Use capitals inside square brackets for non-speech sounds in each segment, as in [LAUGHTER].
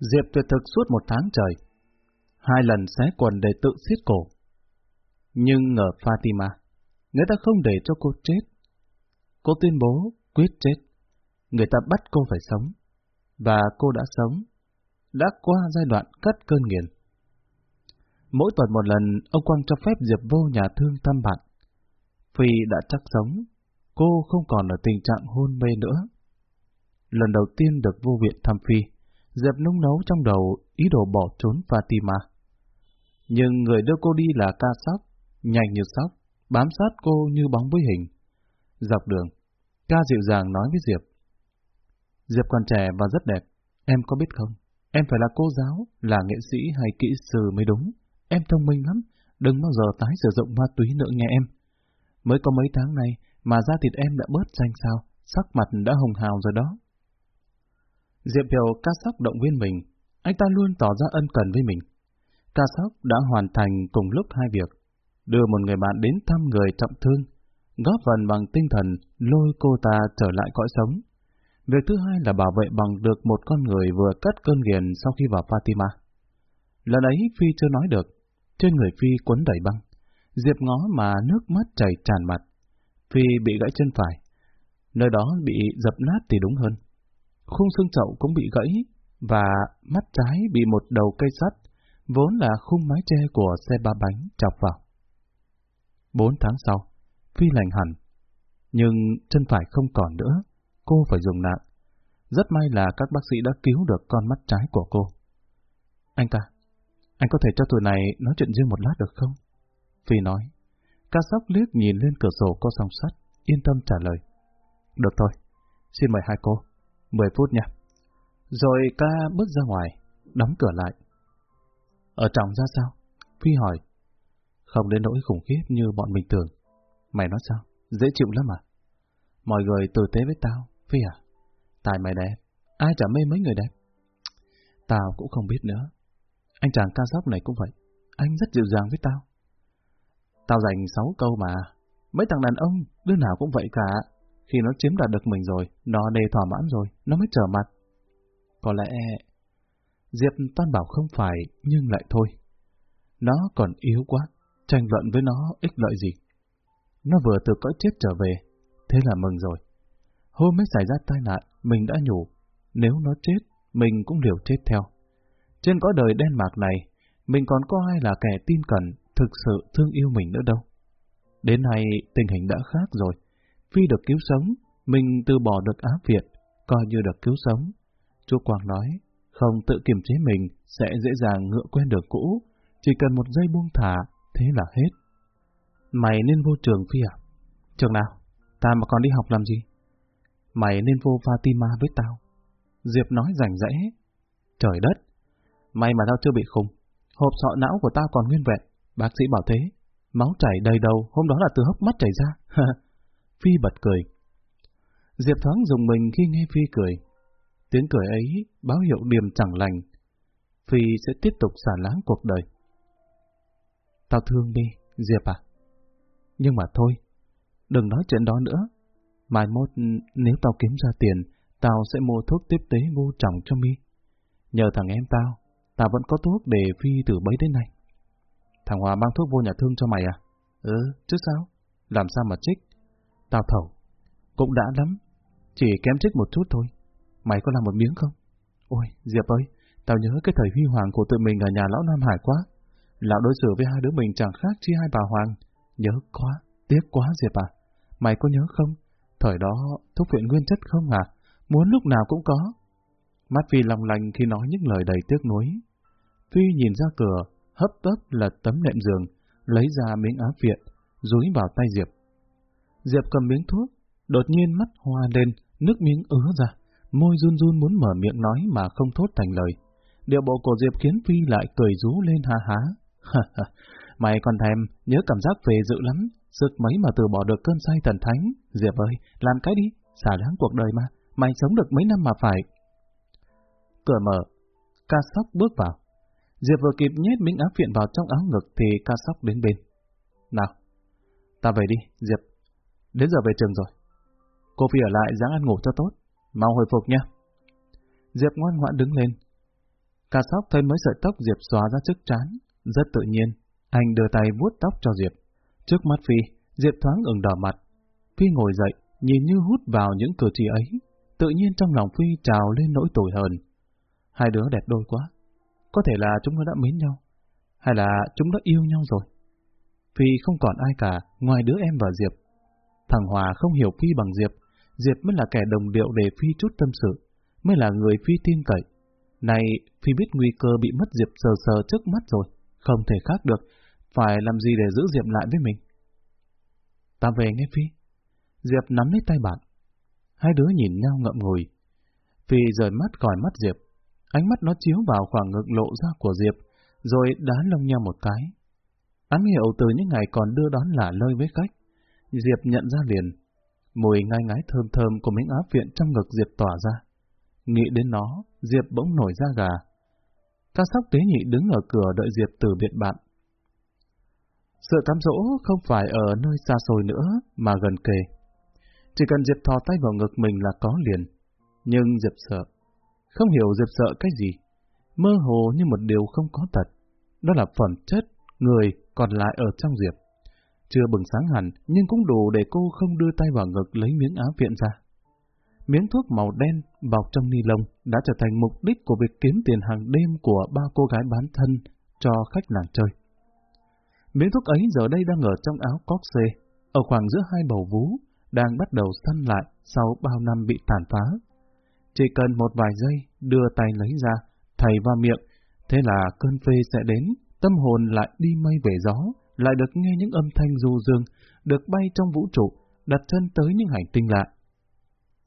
Diệp tuyệt thực suốt một tháng trời. Hai lần xé quần để tự xiết cổ. Nhưng ngờ Fatima, người ta không để cho cô chết. Cô tuyên bố quyết chết. Người ta bắt cô phải sống. Và cô đã sống. Đã qua giai đoạn cắt cơn nghiền. Mỗi tuần một lần, ông Quang cho phép Diệp vô nhà thương thăm bạn. Phi đã chắc sống, cô không còn ở tình trạng hôn mê nữa. Lần đầu tiên được vô viện thăm Phi, Diệp nung nấu trong đầu ý đồ bỏ trốn Fatima. Nhưng người đưa cô đi là ca sóc, nhanh như sóc, bám sát cô như bóng với hình. Dọc đường, ca dịu dàng nói với Diệp. Diệp còn trẻ và rất đẹp, em có biết không? Em phải là cô giáo, là nghệ sĩ hay kỹ sư mới đúng. Em thông minh lắm, đừng bao giờ tái sử dụng ma túy nữa nghe em. Mới có mấy tháng này mà da thịt em đã bớt xanh sao, sắc mặt đã hồng hào rồi đó. Diệp Hiểu ca sóc động viên mình, anh ta luôn tỏ ra ân cần với mình. Ca sóc đã hoàn thành cùng lúc hai việc, đưa một người bạn đến thăm người trọng thương, góp phần bằng tinh thần lôi cô ta trở lại cõi sống. Việc thứ hai là bảo vệ bằng được một con người vừa cắt cơn nghiền sau khi vào Fatima. Lần ấy Phi chưa nói được, trên người Phi quấn đầy băng. Diệp ngó mà nước mắt chảy tràn mặt. Phi bị gãy chân phải. Nơi đó bị dập nát thì đúng hơn. Khung xương chậu cũng bị gãy, và mắt trái bị một đầu cây sắt, vốn là khung mái che của xe ba bánh chọc vào. Bốn tháng sau, Phi lành hẳn, nhưng chân phải không còn nữa, cô phải dùng nạng. Rất may là các bác sĩ đã cứu được con mắt trái của cô. Anh ta, anh có thể cho tụi này nói chuyện riêng một lát được không? Phi nói. Ca sóc liếc nhìn lên cửa sổ có song sắt, yên tâm trả lời. Được thôi, xin mời hai cô. Mười phút nha. Rồi ca bước ra ngoài, đóng cửa lại. Ở trong ra sao? Phi hỏi. Không đến nỗi khủng khiếp như bọn mình tưởng. Mày nói sao? Dễ chịu lắm à? Mọi người tử tế với tao, Phi à? Tài mày đẹp, ai chả mê mấy người đẹp? Tao cũng không biết nữa. Anh chàng ca sóc này cũng vậy, anh rất dịu dàng với tao. Tao dành sáu câu mà, mấy thằng đàn ông, đứa nào cũng vậy cả. Khi nó chiếm đoạt được mình rồi, nó đề thỏa mãn rồi, nó mới trở mặt. Có lẽ... Diệp toan bảo không phải, nhưng lại thôi. Nó còn yếu quá, tranh luận với nó ích lợi gì. Nó vừa từ cõi chết trở về, thế là mừng rồi. Hôm mới xảy ra tai nạn, mình đã nhủ, nếu nó chết, mình cũng liều chết theo. Trên cõi đời đen mạc này, mình còn có ai là kẻ tin cẩn, thực sự thương yêu mình nữa đâu. Đến nay, tình hình đã khác rồi. Phi được cứu sống, mình từ bỏ được áp viện, coi như được cứu sống. Chú Quang nói, không tự kiềm chế mình sẽ dễ dàng ngựa quen đường cũ, chỉ cần một giây buông thả, thế là hết. Mày nên vô trường Phi à? Trường nào? Ta mà còn đi học làm gì? Mày nên vô Fatima với tao. Diệp nói rảnh rẽ. Trời đất, May mà tao chưa bị khùng. Hộp sọ não của tao còn nguyên vẹn. Bác sĩ bảo thế. Máu chảy đầy đầu, hôm đó là từ hốc mắt chảy ra. [LAUGHS] Phi bật cười. Diệp thoáng dùng mình khi nghe Phi cười. Tiếng cười ấy báo hiệu điểm chẳng lành. Phi sẽ tiếp tục xả láng cuộc đời. Tao thương đi, Diệp à. Nhưng mà thôi, đừng nói chuyện đó nữa. Mai mốt nếu tao kiếm ra tiền, tao sẽ mua thuốc tiếp tế vô trọng cho mi. Nhờ thằng em tao, tao vẫn có thuốc để Phi từ bấy đến nay. Thằng Hòa mang thuốc vô nhà thương cho mày à? Ừ, chứ sao? Làm sao mà trích? Tao thầu. Cũng đã lắm. Chỉ kém trích một chút thôi. Mày có làm một miếng không? Ôi, Diệp ơi, tao nhớ cái thời huy hoàng của tụi mình ở nhà lão Nam Hải quá. Lão đối xử với hai đứa mình chẳng khác chi hai bà Hoàng. Nhớ quá, tiếc quá Diệp à. Mày có nhớ không? Thời đó, thuốc viện nguyên chất không à? Muốn lúc nào cũng có. Mắt Phi lòng lành khi nói những lời đầy tiếc nuối. Phi nhìn ra cửa, hấp tấp là tấm nệm giường, lấy ra miếng áo viện, dúi vào tay Diệp. Diệp cầm miếng thuốc, đột nhiên mắt hoa lên, nước miếng ứa ra, môi run run muốn mở miệng nói mà không thốt thành lời. Điệu bộ của Diệp khiến Phi lại cười rú lên ha há. [LAUGHS] Mày còn thèm, nhớ cảm giác về dự lắm, sức mấy mà từ bỏ được cơn say thần thánh. Diệp ơi, làm cái đi, xả đáng cuộc đời mà, mày sống được mấy năm mà phải. Cửa mở, ca sóc bước vào. Diệp vừa kịp nhét miếng áo phiện vào trong áo ngực thì ca sóc đến bên. Nào, ta về đi, Diệp. Đến giờ về trường rồi. Cô Phi ở lại dáng ăn ngủ cho tốt. Mau hồi phục nha. Diệp ngoan ngoãn đứng lên. Ca sóc thấy mới sợi tóc Diệp xóa ra trước chán, rất tự nhiên, anh đưa tay vuốt tóc cho Diệp. Trước mắt Phi, Diệp thoáng ửng đỏ mặt. Phi ngồi dậy, nhìn như hút vào những cử chỉ ấy, tự nhiên trong lòng Phi trào lên nỗi tủi hờn. Hai đứa đẹp đôi quá, có thể là chúng nó đã mến nhau, hay là chúng đã yêu nhau rồi. Phi không còn ai cả ngoài đứa em và Diệp. Thằng Hòa không hiểu Phi bằng Diệp, Diệp mới là kẻ đồng điệu để Phi chút tâm sự, mới là người Phi tin cậy. Này, Phi biết nguy cơ bị mất Diệp sờ sờ trước mắt rồi, không thể khác được, phải làm gì để giữ Diệp lại với mình. Ta về nghe Phi. Diệp nắm lấy tay bạn. Hai đứa nhìn nhau ngậm ngùi. Phi rời mắt khỏi mắt Diệp. Ánh mắt nó chiếu vào khoảng ngực lộ ra của Diệp, rồi đá lông nhau một cái. Ám hiệu từ những ngày còn đưa đón lả lơi với khách. Diệp nhận ra liền. Mùi ngai ngái thơm thơm của miếng áo viện trong ngực Diệp tỏa ra. Nghĩ đến nó, Diệp bỗng nổi ra gà. Ca sóc tế nhị đứng ở cửa đợi Diệp từ biệt bạn. Sự cám dỗ không phải ở nơi xa xôi nữa, mà gần kề. Chỉ cần Diệp thò tay vào ngực mình là có liền. Nhưng Diệp sợ. Không hiểu Diệp sợ cái gì. Mơ hồ như một điều không có thật. Đó là phẩm chất, người còn lại ở trong Diệp. Chưa bừng sáng hẳn, nhưng cũng đủ để cô không đưa tay vào ngực lấy miếng áo viện ra. Miếng thuốc màu đen bọc trong ni lông đã trở thành mục đích của việc kiếm tiền hàng đêm của ba cô gái bán thân cho khách làng chơi. Miếng thuốc ấy giờ đây đang ở trong áo cóc xê, ở khoảng giữa hai bầu vú, đang bắt đầu săn lại sau bao năm bị tàn phá. Chỉ cần một vài giây đưa tay lấy ra, thầy vào miệng, thế là cơn phê sẽ đến, tâm hồn lại đi mây về gió, lại được nghe những âm thanh du dương, được bay trong vũ trụ, đặt chân tới những hành tinh lạ.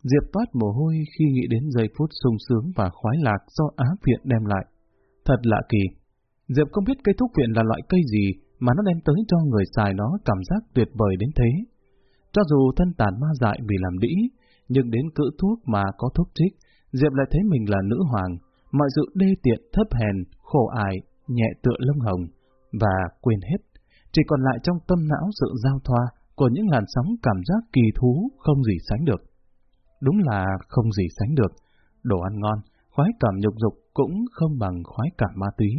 Diệp toát mồ hôi khi nghĩ đến giây phút sung sướng và khoái lạc do Á Viện đem lại. Thật lạ kỳ. Diệp không biết cây thuốc viện là loại cây gì mà nó đem tới cho người xài nó cảm giác tuyệt vời đến thế. Cho dù thân tàn ma dại vì làm đĩ, nhưng đến cữ thuốc mà có thuốc trích, Diệp lại thấy mình là nữ hoàng, mọi sự đê tiện thấp hèn, khổ ải, nhẹ tựa lông hồng, và quên hết. Chỉ còn lại trong tâm não sự giao thoa của những làn sóng cảm giác kỳ thú không gì sánh được. Đúng là không gì sánh được. Đồ ăn ngon, khoái cảm nhục dục cũng không bằng khoái cảm ma túy.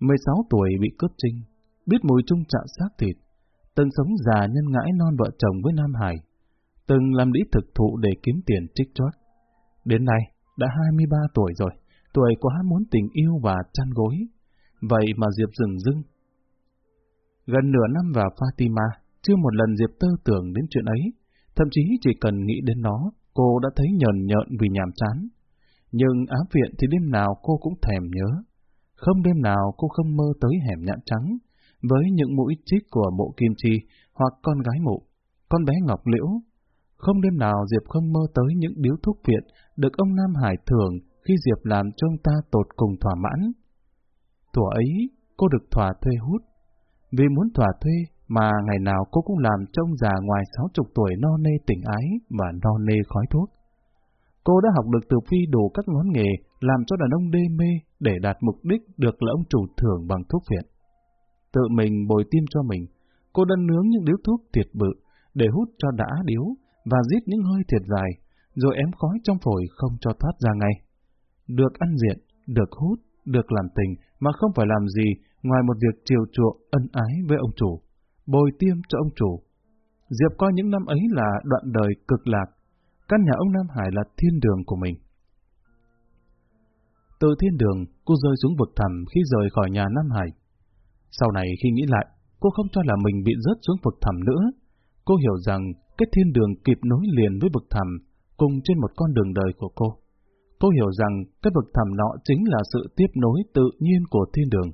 16 tuổi bị cướp trinh, biết mùi trung trạng xác thịt, từng sống già nhân ngãi non vợ chồng với Nam Hải, từng làm đĩ thực thụ để kiếm tiền trích chót. Đến nay, đã 23 tuổi rồi, tuổi quá muốn tình yêu và chăn gối. Vậy mà Diệp dừng dưng. Gần nửa năm vào Fatima, chưa một lần Diệp tơ tưởng đến chuyện ấy, thậm chí chỉ cần nghĩ đến nó, cô đã thấy nhờn nhợn vì nhàm chán. Nhưng ám viện thì đêm nào cô cũng thèm nhớ. Không đêm nào cô không mơ tới hẻm nhạn trắng, với những mũi chích của mộ kim chi hoặc con gái mộ, con bé Ngọc Liễu. Không đêm nào Diệp không mơ tới những điếu thuốc viện được ông Nam Hải thưởng khi Diệp làm cho ông ta tột cùng thỏa mãn. Thủa ấy, cô được thỏa thuê hút. Vì muốn thỏa thuê mà ngày nào cô cũng làm trông già ngoài sáu chục tuổi no nê tình ái và no nê khói thuốc. Cô đã học được từ Phi đủ các ngón nghề làm cho đàn ông đê mê để đạt mục đích được là ông chủ thưởng bằng thuốc viện. Tự mình bồi tim cho mình, cô đã nướng những điếu thuốc thiệt bự để hút cho đã điếu và giết những hơi thiệt dài, rồi ém khói trong phổi không cho thoát ra ngay. Được ăn diện, được hút, được làm tình mà không phải làm gì ngoài một việc chiều chuộng ân ái với ông chủ, bồi tiêm cho ông chủ. Diệp coi những năm ấy là đoạn đời cực lạc, căn nhà ông Nam Hải là thiên đường của mình. Từ thiên đường, cô rơi xuống vực thẳm khi rời khỏi nhà Nam Hải. Sau này khi nghĩ lại, cô không cho là mình bị rớt xuống vực thẳm nữa. Cô hiểu rằng cái thiên đường kịp nối liền với vực thẳm cùng trên một con đường đời của cô. Cô hiểu rằng cái vực thẳm nọ chính là sự tiếp nối tự nhiên của thiên đường.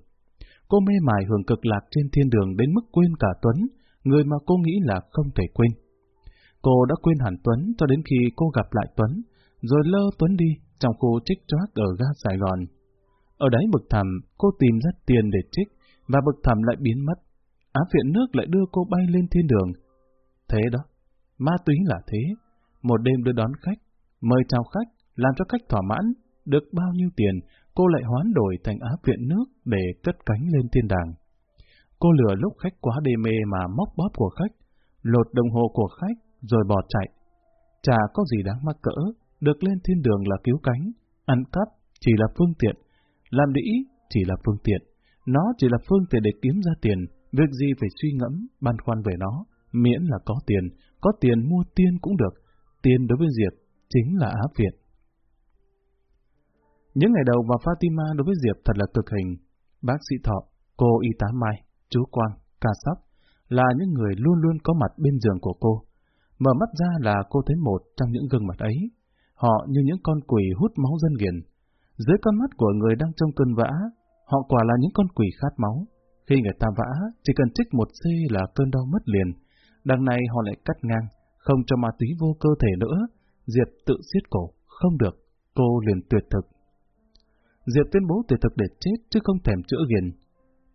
Cô mê mải hưởng cực lạc trên thiên đường đến mức quên cả Tuấn, người mà cô nghĩ là không thể quên. Cô đã quên hẳn Tuấn cho đến khi cô gặp lại Tuấn, rồi lơ Tuấn đi trong khu trích choác ở ga Sài Gòn. Ở đấy bực thầm, cô tìm ra tiền để trích, và bực thầm lại biến mất. Áp viện nước lại đưa cô bay lên thiên đường. Thế đó, ma túy là thế. Một đêm đưa đón khách, mời chào khách, làm cho khách thỏa mãn, được bao nhiêu tiền, cô lại hoán đổi thành áp viện nước để cất cánh lên thiên đàng. Cô lừa lúc khách quá đê mê mà móc bóp của khách, lột đồng hồ của khách, rồi bỏ chạy. Chả có gì đáng mắc cỡ, được lên thiên đường là cứu cánh, ăn cắp, chỉ là phương tiện, làm đĩ chỉ là phương tiện, nó chỉ là phương tiện để kiếm ra tiền, việc gì phải suy ngẫm, băn khoăn về nó, miễn là có tiền, có tiền mua tiên cũng được, tiền đối với Diệp chính là áp viện. Những ngày đầu vào Fatima đối với Diệp thật là cực hình. Bác sĩ Thọ, cô y tá Mai, chú Quang, ca sóc là những người luôn luôn có mặt bên giường của cô. Mở mắt ra là cô thấy một trong những gương mặt ấy. Họ như những con quỷ hút máu dân nghiền. Dưới con mắt của người đang trong cơn vã, họ quả là những con quỷ khát máu. Khi người ta vã, chỉ cần trích một c là cơn đau mất liền. Đằng này họ lại cắt ngang, không cho ma túy vô cơ thể nữa. Diệp tự siết cổ, không được, cô liền tuyệt thực. Diệp tuyên bố tuyệt thực để chết chứ không thèm chữa ghiền.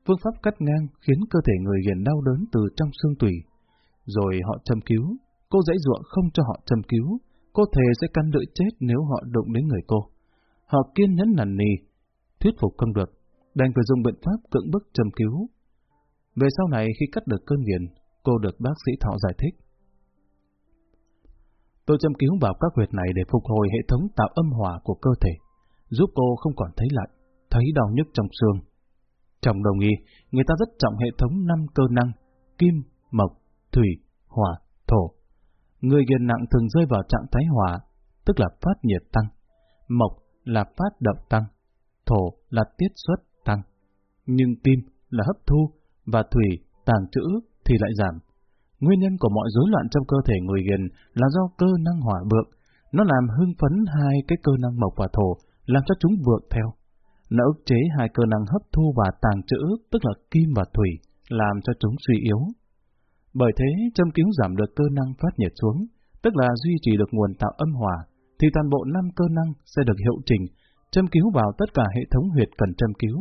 Phương pháp cắt ngang khiến cơ thể người ghiền đau đớn từ trong xương tủy. Rồi họ châm cứu, cô dãy ruộng không cho họ châm cứu, cô thề sẽ căn lưỡi chết nếu họ đụng đến người cô. Họ kiên nhẫn nằn nì, thuyết phục không được, đành phải dùng biện pháp cưỡng bức châm cứu. Về sau này khi cắt được cơn nghiền, cô được bác sĩ Thọ giải thích. Tôi châm cứu vào các huyệt này để phục hồi hệ thống tạo âm hòa của cơ thể, giúp cô không còn thấy lạnh, thấy đau nhức trong xương. Trong đồng y, người ta rất trọng hệ thống năm cơ năng, kim, mộc, thủy, hỏa, thổ. Người nghiền nặng thường rơi vào trạng thái hỏa, tức là phát nhiệt tăng. Mộc là phát động tăng. Thổ là tiết xuất tăng. Nhưng kim là hấp thu và thủy tàng trữ thì lại giảm. Nguyên nhân của mọi rối loạn trong cơ thể người ghiền là do cơ năng hỏa vượng. Nó làm hưng phấn hai cái cơ năng mộc và thổ, làm cho chúng vượt theo. Nó ức chế hai cơ năng hấp thu và tàng trữ, tức là kim và thủy, làm cho chúng suy yếu. Bởi thế, châm cứu giảm được cơ năng phát nhiệt xuống, tức là duy trì được nguồn tạo âm hòa, thì toàn bộ năm cơ năng sẽ được hiệu chỉnh, châm cứu vào tất cả hệ thống huyệt cần châm cứu,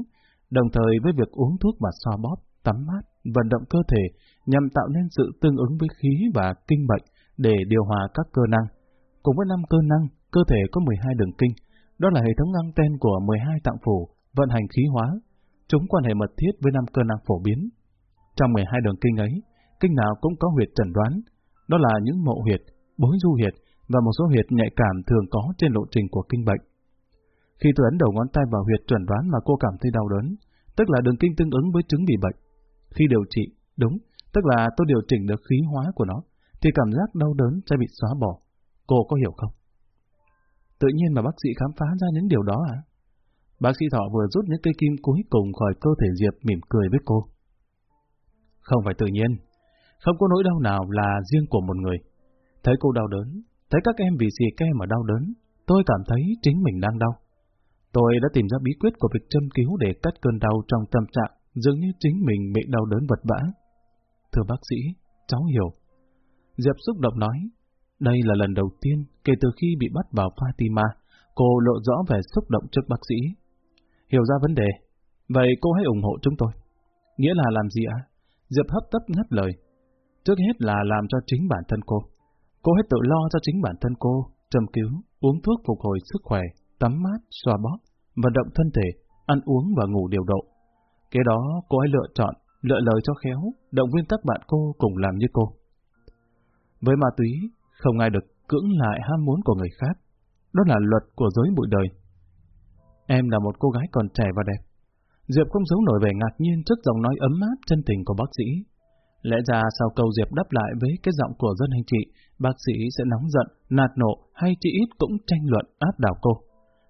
đồng thời với việc uống thuốc và xoa bóp, tắm mát, vận động cơ thể nhằm tạo nên sự tương ứng với khí và kinh bệnh để điều hòa các cơ năng. Cùng với năm cơ năng, cơ thể có 12 đường kinh, đó là hệ thống anten của 12 tạng phủ, vận hành khí hóa. Chúng quan hệ mật thiết với năm cơ năng phổ biến. Trong 12 đường kinh ấy, kinh nào cũng có huyệt trần đoán, đó là những mộ huyệt, bối du huyệt và một số huyệt nhạy cảm thường có trên lộ trình của kinh bệnh. Khi tôi ấn đầu ngón tay vào huyệt chuẩn đoán mà cô cảm thấy đau đớn, tức là đường kinh tương ứng với chứng bị bệnh. Khi điều trị, đúng, tức là tôi điều chỉnh được khí hóa của nó, thì cảm giác đau đớn sẽ bị xóa bỏ. Cô có hiểu không? Tự nhiên mà bác sĩ khám phá ra những điều đó à? Bác sĩ Thọ vừa rút những cây kim cuối cùng khỏi cơ thể Diệp mỉm cười với cô. Không phải tự nhiên, không có nỗi đau nào là riêng của một người. Thấy cô đau đớn, thấy các em vì xì ke mà đau đớn, tôi cảm thấy chính mình đang đau. Tôi đã tìm ra bí quyết của việc châm cứu để cắt cơn đau trong tâm trạng dường như chính mình bị đau đớn vật vã. Thưa bác sĩ, cháu hiểu. Diệp xúc động nói, đây là lần đầu tiên kể từ khi bị bắt vào Fatima, cô lộ rõ vẻ xúc động trước bác sĩ. Hiểu ra vấn đề, vậy cô hãy ủng hộ chúng tôi. Nghĩa là làm gì ạ? Diệp hấp tấp ngắt lời. Trước hết là làm cho chính bản thân cô. Cô hãy tự lo cho chính bản thân cô, châm cứu, uống thuốc phục hồi sức khỏe, tắm mát, xoa bóp, vận động thân thể, ăn uống và ngủ điều độ. Kế đó cô hãy lựa chọn, lựa lời cho khéo, động viên các bạn cô cùng làm như cô. Với ma túy, không ai được cưỡng lại ham muốn của người khác. Đó là luật của giới bụi đời. Em là một cô gái còn trẻ và đẹp. Diệp không giấu nổi vẻ ngạc nhiên trước giọng nói ấm áp chân tình của bác sĩ. Lẽ ra sau câu Diệp đáp lại với cái giọng của dân anh chị, bác sĩ sẽ nóng giận, nạt nộ hay chỉ ít cũng tranh luận áp đảo cô.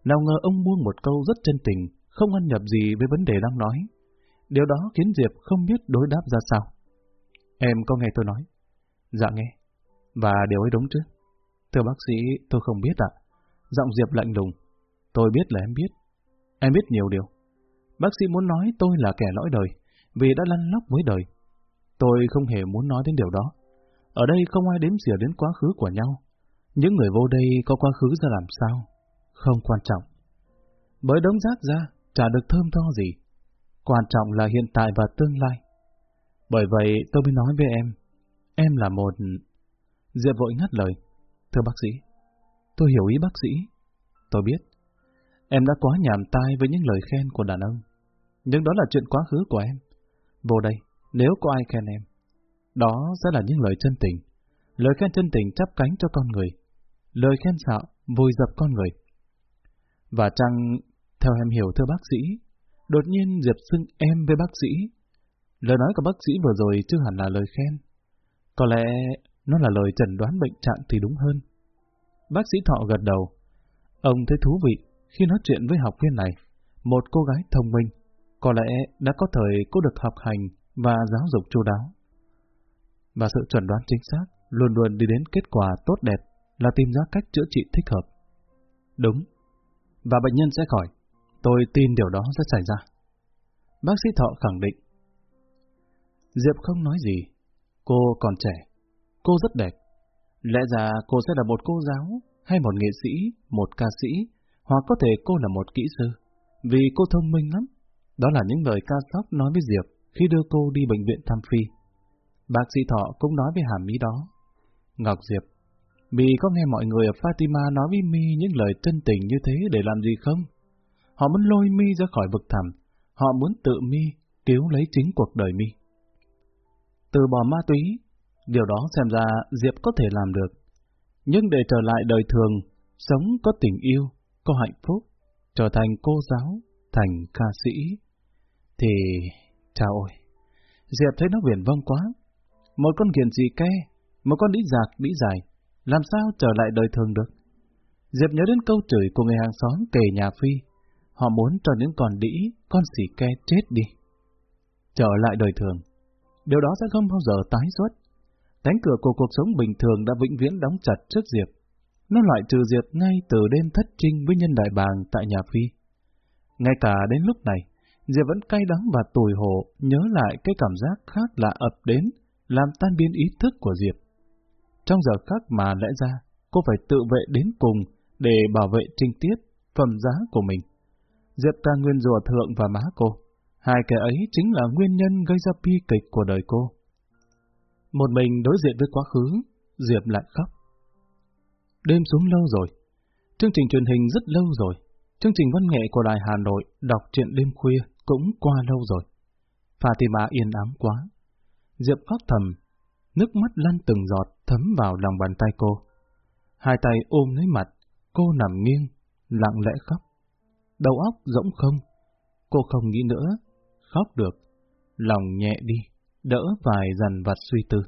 Nào ngờ ông buông một câu rất chân tình, không ăn nhập gì với vấn đề đang nói. Điều đó khiến Diệp không biết đối đáp ra sao. Em có nghe tôi nói? Dạ nghe. Và điều ấy đúng chứ? Thưa bác sĩ, tôi không biết ạ. Giọng Diệp lạnh lùng. Tôi biết là em biết. Em biết nhiều điều. Bác sĩ muốn nói tôi là kẻ lõi đời, vì đã lăn lóc với đời. Tôi không hề muốn nói đến điều đó. Ở đây không ai đếm xỉa đến quá khứ của nhau. Những người vô đây có quá khứ ra làm sao? Không quan trọng. Bởi đống rác ra, chả được thơm tho gì. Quan trọng là hiện tại và tương lai. Bởi vậy tôi mới nói với em, em là một Diệp vội ngắt lời. Thưa bác sĩ, tôi hiểu ý bác sĩ. Tôi biết, em đã quá nhàm tai với những lời khen của đàn ông. Nhưng đó là chuyện quá khứ của em. Vô đây, nếu có ai khen em, đó sẽ là những lời chân tình. Lời khen chân tình chắp cánh cho con người. Lời khen xạo, vùi dập con người. Và chăng Theo em hiểu thưa bác sĩ, đột nhiên Diệp xưng em với bác sĩ. Lời nói của bác sĩ vừa rồi chưa hẳn là lời khen. Có lẽ nó là lời chẩn đoán bệnh trạng thì đúng hơn. Bác sĩ Thọ gật đầu. Ông thấy thú vị khi nói chuyện với học viên này, một cô gái thông minh, có lẽ đã có thời cô được học hành và giáo dục chu đáo. Và sự chuẩn đoán chính xác luôn luôn đi đến kết quả tốt đẹp là tìm ra cách chữa trị thích hợp. Đúng, và bệnh nhân sẽ khỏi. Tôi tin điều đó sẽ xảy ra. Bác sĩ Thọ khẳng định. Diệp không nói gì. Cô còn trẻ. Cô rất đẹp. Lẽ ra cô sẽ là một cô giáo, hay một nghệ sĩ, một ca sĩ, hoặc có thể cô là một kỹ sư. Vì cô thông minh lắm. Đó là những lời ca sóc nói với Diệp khi đưa cô đi bệnh viện thăm Phi. Bác sĩ Thọ cũng nói với hàm ý đó. Ngọc Diệp, vì có nghe mọi người ở Fatima nói với Mi những lời chân tình như thế để làm gì không? Họ muốn lôi Mi ra khỏi vực thẳm, họ muốn tự Mi cứu lấy chính cuộc đời Mi. Từ bỏ ma túy, điều đó xem ra Diệp có thể làm được. Nhưng để trở lại đời thường, sống có tình yêu, có hạnh phúc, trở thành cô giáo, thành ca sĩ, thì... Chào ôi! Diệp thấy nó viển vông quá. Một con kiền gì ke, một con đĩ giạc, đĩ dài, làm sao trở lại đời thường được? Diệp nhớ đến câu chửi của người hàng xóm kề nhà Phi. Họ muốn cho những con đĩ, con xỉ ke chết đi. Trở lại đời thường. Điều đó sẽ không bao giờ tái xuất. Cánh cửa của cuộc sống bình thường đã vĩnh viễn đóng chặt trước Diệp. Nó loại trừ Diệp ngay từ đêm thất trinh với nhân đại bàng tại nhà Phi. Ngay cả đến lúc này, Diệp vẫn cay đắng và tủi hổ nhớ lại cái cảm giác khác lạ ập đến, làm tan biến ý thức của Diệp. Trong giờ khác mà lẽ ra, cô phải tự vệ đến cùng để bảo vệ trinh tiết, phẩm giá của mình. Diệp ca nguyên rùa thượng và má cô. Hai cái ấy chính là nguyên nhân gây ra bi kịch của đời cô. Một mình đối diện với quá khứ, Diệp lại khóc. Đêm xuống lâu rồi. Chương trình truyền hình rất lâu rồi. Chương trình văn nghệ của Đài Hà Nội đọc truyện đêm khuya cũng qua lâu rồi. Fatima yên ắng quá. Diệp khóc thầm, nước mắt lăn từng giọt thấm vào lòng bàn tay cô. Hai tay ôm lấy mặt, cô nằm nghiêng, lặng lẽ khóc. Đầu óc rỗng không, cô không nghĩ nữa, khóc được, lòng nhẹ đi, đỡ vài dần vặt suy tư.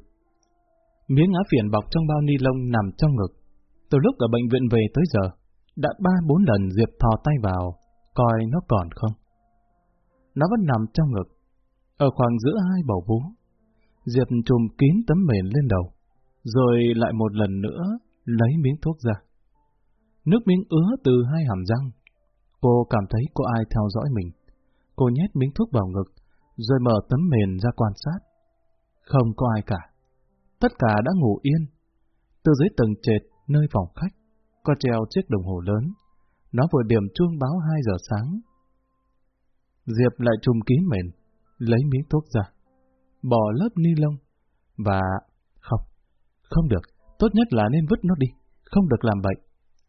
Miếng áo phiền bọc trong bao ni lông nằm trong ngực. Từ lúc ở bệnh viện về tới giờ, đã ba bốn lần Diệp thò tay vào, coi nó còn không. Nó vẫn nằm trong ngực, ở khoảng giữa hai bầu vú. Diệp trùm kín tấm mền lên đầu, rồi lại một lần nữa lấy miếng thuốc ra. Nước miếng ứa từ hai hàm răng. Cô cảm thấy có ai theo dõi mình. Cô nhét miếng thuốc vào ngực, rồi mở tấm mền ra quan sát. Không có ai cả. Tất cả đã ngủ yên. Từ dưới tầng trệt, nơi phòng khách, có treo chiếc đồng hồ lớn. Nó vừa điểm chuông báo 2 giờ sáng. Diệp lại trùm kín mền, lấy miếng thuốc ra, bỏ lớp ni lông, và... Không, không được, tốt nhất là nên vứt nó đi, không được làm bệnh.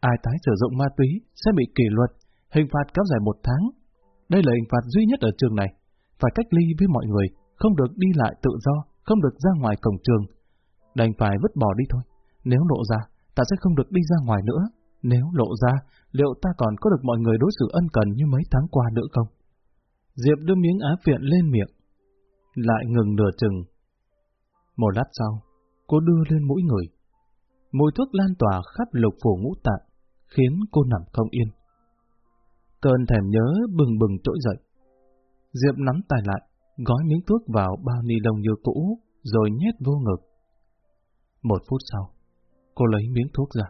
Ai tái sử dụng ma túy sẽ bị kỷ luật, hình phạt kéo dài một tháng. Đây là hình phạt duy nhất ở trường này, phải cách ly với mọi người, không được đi lại tự do, không được ra ngoài cổng trường. Đành phải vứt bỏ đi thôi, nếu lộ ra, ta sẽ không được đi ra ngoài nữa. Nếu lộ ra, liệu ta còn có được mọi người đối xử ân cần như mấy tháng qua nữa không? Diệp đưa miếng á phiện lên miệng, lại ngừng nửa chừng. Một lát sau, cô đưa lên mũi người. Mùi thuốc lan tỏa khắp lục phủ ngũ tạng, khiến cô nằm không yên. Cơn thèm nhớ bừng bừng trỗi dậy. Diệp nắm tay lại, gói miếng thuốc vào bao ni lông như cũ, rồi nhét vô ngực. Một phút sau, cô lấy miếng thuốc ra.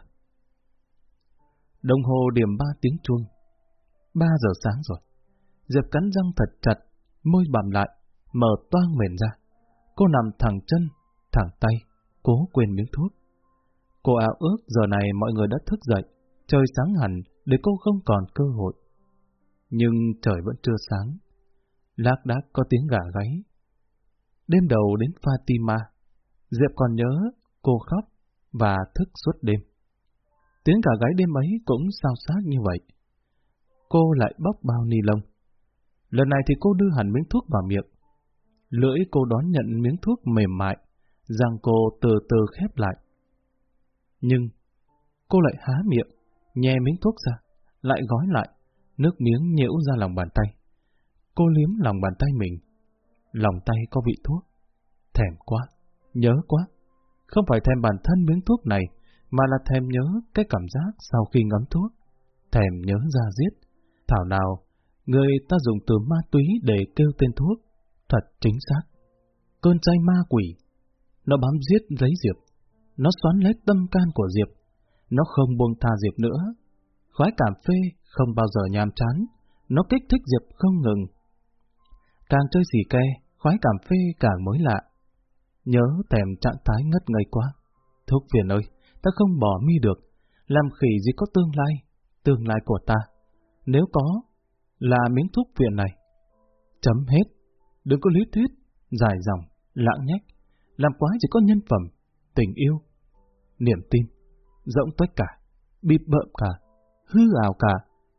Đồng hồ điểm ba tiếng chuông. Ba giờ sáng rồi. Diệp cắn răng thật chặt, môi bằm lại, mở toang mền ra. Cô nằm thẳng chân, thẳng tay, cố quên miếng thuốc. Cô ảo ước giờ này mọi người đã thức dậy, trời sáng hẳn để cô không còn cơ hội. Nhưng trời vẫn chưa sáng. Lác đác có tiếng gà gáy. Đêm đầu đến Fatima, Diệp còn nhớ cô khóc và thức suốt đêm. Tiếng gà gáy đêm ấy cũng sao xác như vậy. Cô lại bóc bao ni lông. Lần này thì cô đưa hẳn miếng thuốc vào miệng. Lưỡi cô đón nhận miếng thuốc mềm mại, răng cô từ từ khép lại. Nhưng, cô lại há miệng, nhè miếng thuốc ra, lại gói lại, Nước miếng nhễu ra lòng bàn tay. Cô liếm lòng bàn tay mình. Lòng tay có vị thuốc. Thèm quá, nhớ quá. Không phải thèm bản thân miếng thuốc này, mà là thèm nhớ cái cảm giác sau khi ngấm thuốc. Thèm nhớ ra giết. Thảo nào, người ta dùng từ ma túy để kêu tên thuốc. Thật chính xác. Cơn say ma quỷ. Nó bám giết lấy Diệp. Nó xoắn lết tâm can của Diệp. Nó không buông tha Diệp nữa. Khói cảm phê không bao giờ nhàm chán. Nó kích thích Diệp không ngừng. Càng chơi xì ke, khoái cảm phê càng mới lạ. Nhớ thèm trạng thái ngất ngây quá. Thuốc phiền ơi, ta không bỏ mi được. Làm khỉ gì có tương lai, tương lai của ta. Nếu có, là miếng thuốc phiền này. Chấm hết. Đừng có lý thuyết, dài dòng, lãng nhách. Làm quá chỉ có nhân phẩm, tình yêu, niềm tin, rỗng tất cả, bịp bợm cả, hư ảo cả.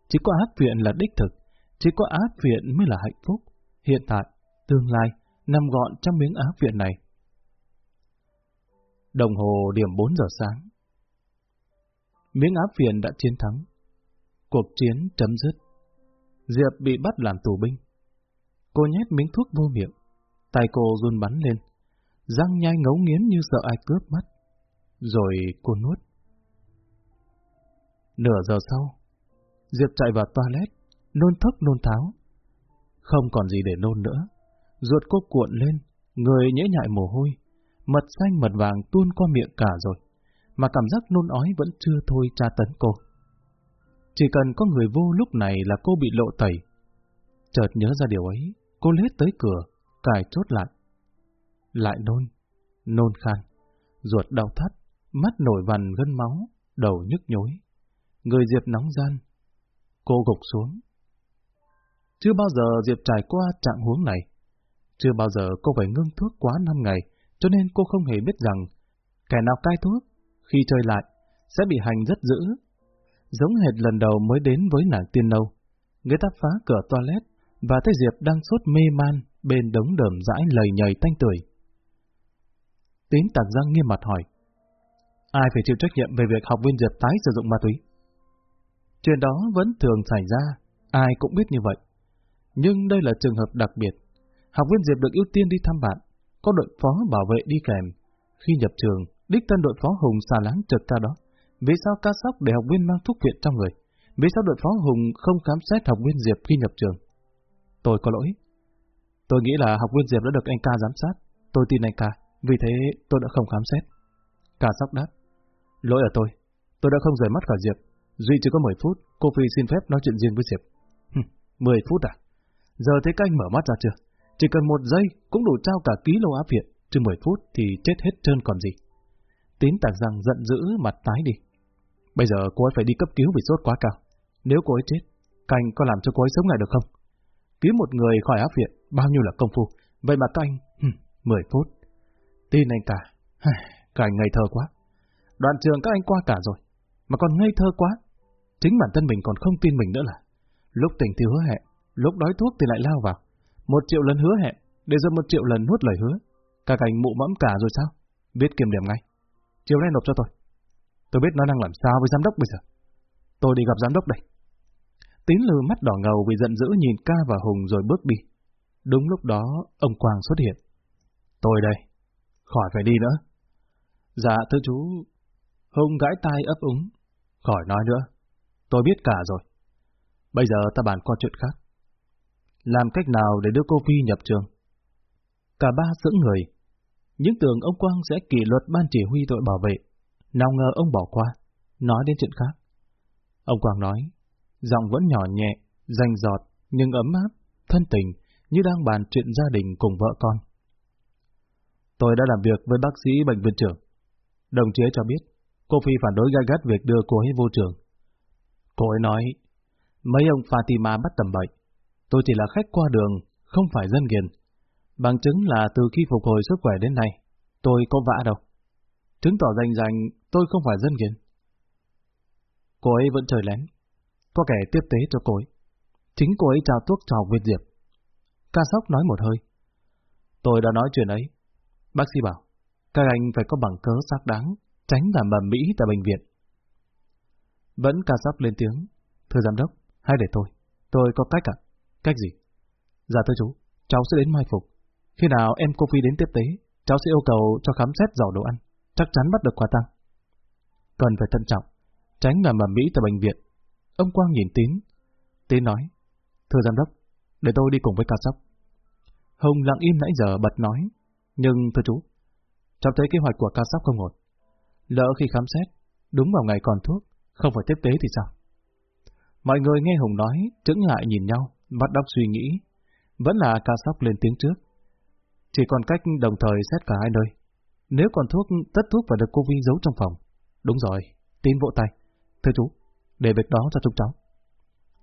Chỉ có ác viện là đích thực, chỉ có ác viện mới là hạnh phúc. Hiện tại, tương lai, nằm gọn trong miếng áo viện này. Đồng hồ điểm 4 giờ sáng. Miếng áp viện đã chiến thắng. Cuộc chiến chấm dứt. Diệp bị bắt làm tù binh. Cô nhét miếng thuốc vô miệng. Tay cô run bắn lên. Răng nhai ngấu nghiến như sợ ai cướp mất. Rồi cô nuốt. Nửa giờ sau, Diệp chạy vào toilet, nôn thốc nôn tháo. Không còn gì để nôn nữa. Ruột cô cuộn lên, người nhễ nhại mồ hôi. Mật xanh mật vàng tuôn qua miệng cả rồi. Mà cảm giác nôn ói vẫn chưa thôi tra tấn cô. Chỉ cần có người vô lúc này là cô bị lộ tẩy. Chợt nhớ ra điều ấy, cô lết tới cửa, cài chốt lại. Lại nôn, nôn khan, ruột đau thắt, mắt nổi vằn gân máu, đầu nhức nhối. Người Diệp nóng gian. Cô gục xuống, chưa bao giờ Diệp trải qua trạng huống này. Chưa bao giờ cô phải ngưng thuốc quá 5 ngày, cho nên cô không hề biết rằng kẻ nào cai thuốc, khi chơi lại, sẽ bị hành rất dữ. Giống hệt lần đầu mới đến với nàng tiên nâu. Người ta phá cửa toilet và thấy Diệp đang sốt mê man bên đống đờm dãi lầy nhầy tanh tuổi. Tín tạc răng nghiêm mặt hỏi. Ai phải chịu trách nhiệm về việc học viên Diệp tái sử dụng ma túy? Chuyện đó vẫn thường xảy ra, ai cũng biết như vậy. Nhưng đây là trường hợp đặc biệt. Học viên Diệp được ưu tiên đi thăm bạn, có đội phó bảo vệ đi kèm. Khi nhập trường, đích thân đội phó Hùng xà láng trực ca đó. Vì sao ca sóc để học viên mang thuốc viện trong người? Vì sao đội phó Hùng không khám xét học viên Diệp khi nhập trường? Tôi có lỗi. Tôi nghĩ là học viên Diệp đã được anh ca giám sát. Tôi tin anh ca, vì thế tôi đã không khám xét. Ca sóc đáp. Lỗi ở tôi. Tôi đã không rời mắt khỏi Diệp. Duy chỉ có 10 phút, cô Phi xin phép nói chuyện riêng với Diệp. 10 phút à? Giờ thấy các anh mở mắt ra chưa? Chỉ cần một giây cũng đủ trao cả ký lô áp viện, chứ 10 phút thì chết hết trơn còn gì. Tín tạc rằng giận dữ mặt tái đi. Bây giờ cô ấy phải đi cấp cứu vì sốt quá cao. Nếu cô ấy chết, canh có làm cho cô ấy sống lại được không? Cứu một người khỏi áp viện, bao nhiêu là công phu. Vậy mà các anh, 10 phút. Tin anh cả. Cả anh ngây thơ quá. Đoạn trường các anh qua cả rồi. Mà còn ngây thơ quá. Chính bản thân mình còn không tin mình nữa là. Lúc tình thì hứa hẹn, Lúc đói thuốc thì lại lao vào. Một triệu lần hứa hẹn, để rồi một triệu lần nuốt lời hứa. Cả cảnh mụ mẫm cả rồi sao? Biết kiểm điểm ngay. Chiều nay nộp cho tôi. Tôi biết nó đang làm sao với giám đốc bây giờ. Tôi đi gặp giám đốc đây. Tín lừ mắt đỏ ngầu vì giận dữ nhìn ca và Hùng rồi bước đi. Đúng lúc đó, ông Quang xuất hiện. Tôi đây. Khỏi phải đi nữa. Dạ thưa chú. Hùng gãi tai ấp úng. Khỏi nói nữa. Tôi biết cả rồi. Bây giờ ta bàn qua chuyện khác. Làm cách nào để đưa cô Phi nhập trường? Cả ba sững người. Những tưởng ông Quang sẽ kỷ luật ban chỉ huy đội bảo vệ. Nào ngờ ông bỏ qua, nói đến chuyện khác. Ông Quang nói, giọng vẫn nhỏ nhẹ, rành giọt, nhưng ấm áp, thân tình, như đang bàn chuyện gia đình cùng vợ con. Tôi đã làm việc với bác sĩ bệnh viện trưởng. Đồng chí cho biết, cô Phi phản đối gai gắt việc đưa cô ấy vô trường. Cô ấy nói, mấy ông Fatima bắt tầm bệnh, Tôi chỉ là khách qua đường, không phải dân nghiền. Bằng chứng là từ khi phục hồi sức khỏe đến nay, tôi có vã đâu. Chứng tỏ rành rành tôi không phải dân nghiền. Cô ấy vẫn trời lén. Có kẻ tiếp tế cho cô ấy. Chính cô ấy trao thuốc cho Việt Diệp. Ca sóc nói một hơi. Tôi đã nói chuyện ấy. Bác sĩ bảo, các anh phải có bằng cớ xác đáng, tránh làm mầm mỹ tại bệnh viện. Vẫn ca sóc lên tiếng. Thưa giám đốc, hay để tôi. Tôi có cách à? Cách gì? Dạ thưa chú, cháu sẽ đến mai phục. Khi nào em cô Phi đến tiếp tế, cháu sẽ yêu cầu cho khám xét giỏ đồ ăn, chắc chắn bắt được quả tăng. Cần phải thận trọng, tránh làm mầm mỹ tại bệnh viện. Ông Quang nhìn Tín. Tín nói, thưa giám đốc, để tôi đi cùng với ca sóc. Hùng lặng im nãy giờ bật nói, nhưng thưa chú, cháu thấy kế hoạch của ca sóc không ổn. Lỡ khi khám xét, đúng vào ngày còn thuốc, không phải tiếp tế thì sao? Mọi người nghe Hùng nói, trứng lại nhìn nhau, bắt đầu suy nghĩ. Vẫn là ca sóc lên tiếng trước. Chỉ còn cách đồng thời xét cả hai nơi. Nếu còn thuốc, tất thuốc và được cô Vi giấu trong phòng. Đúng rồi, tín vỗ tay. Thưa chú, để việc đó cho chúng cháu.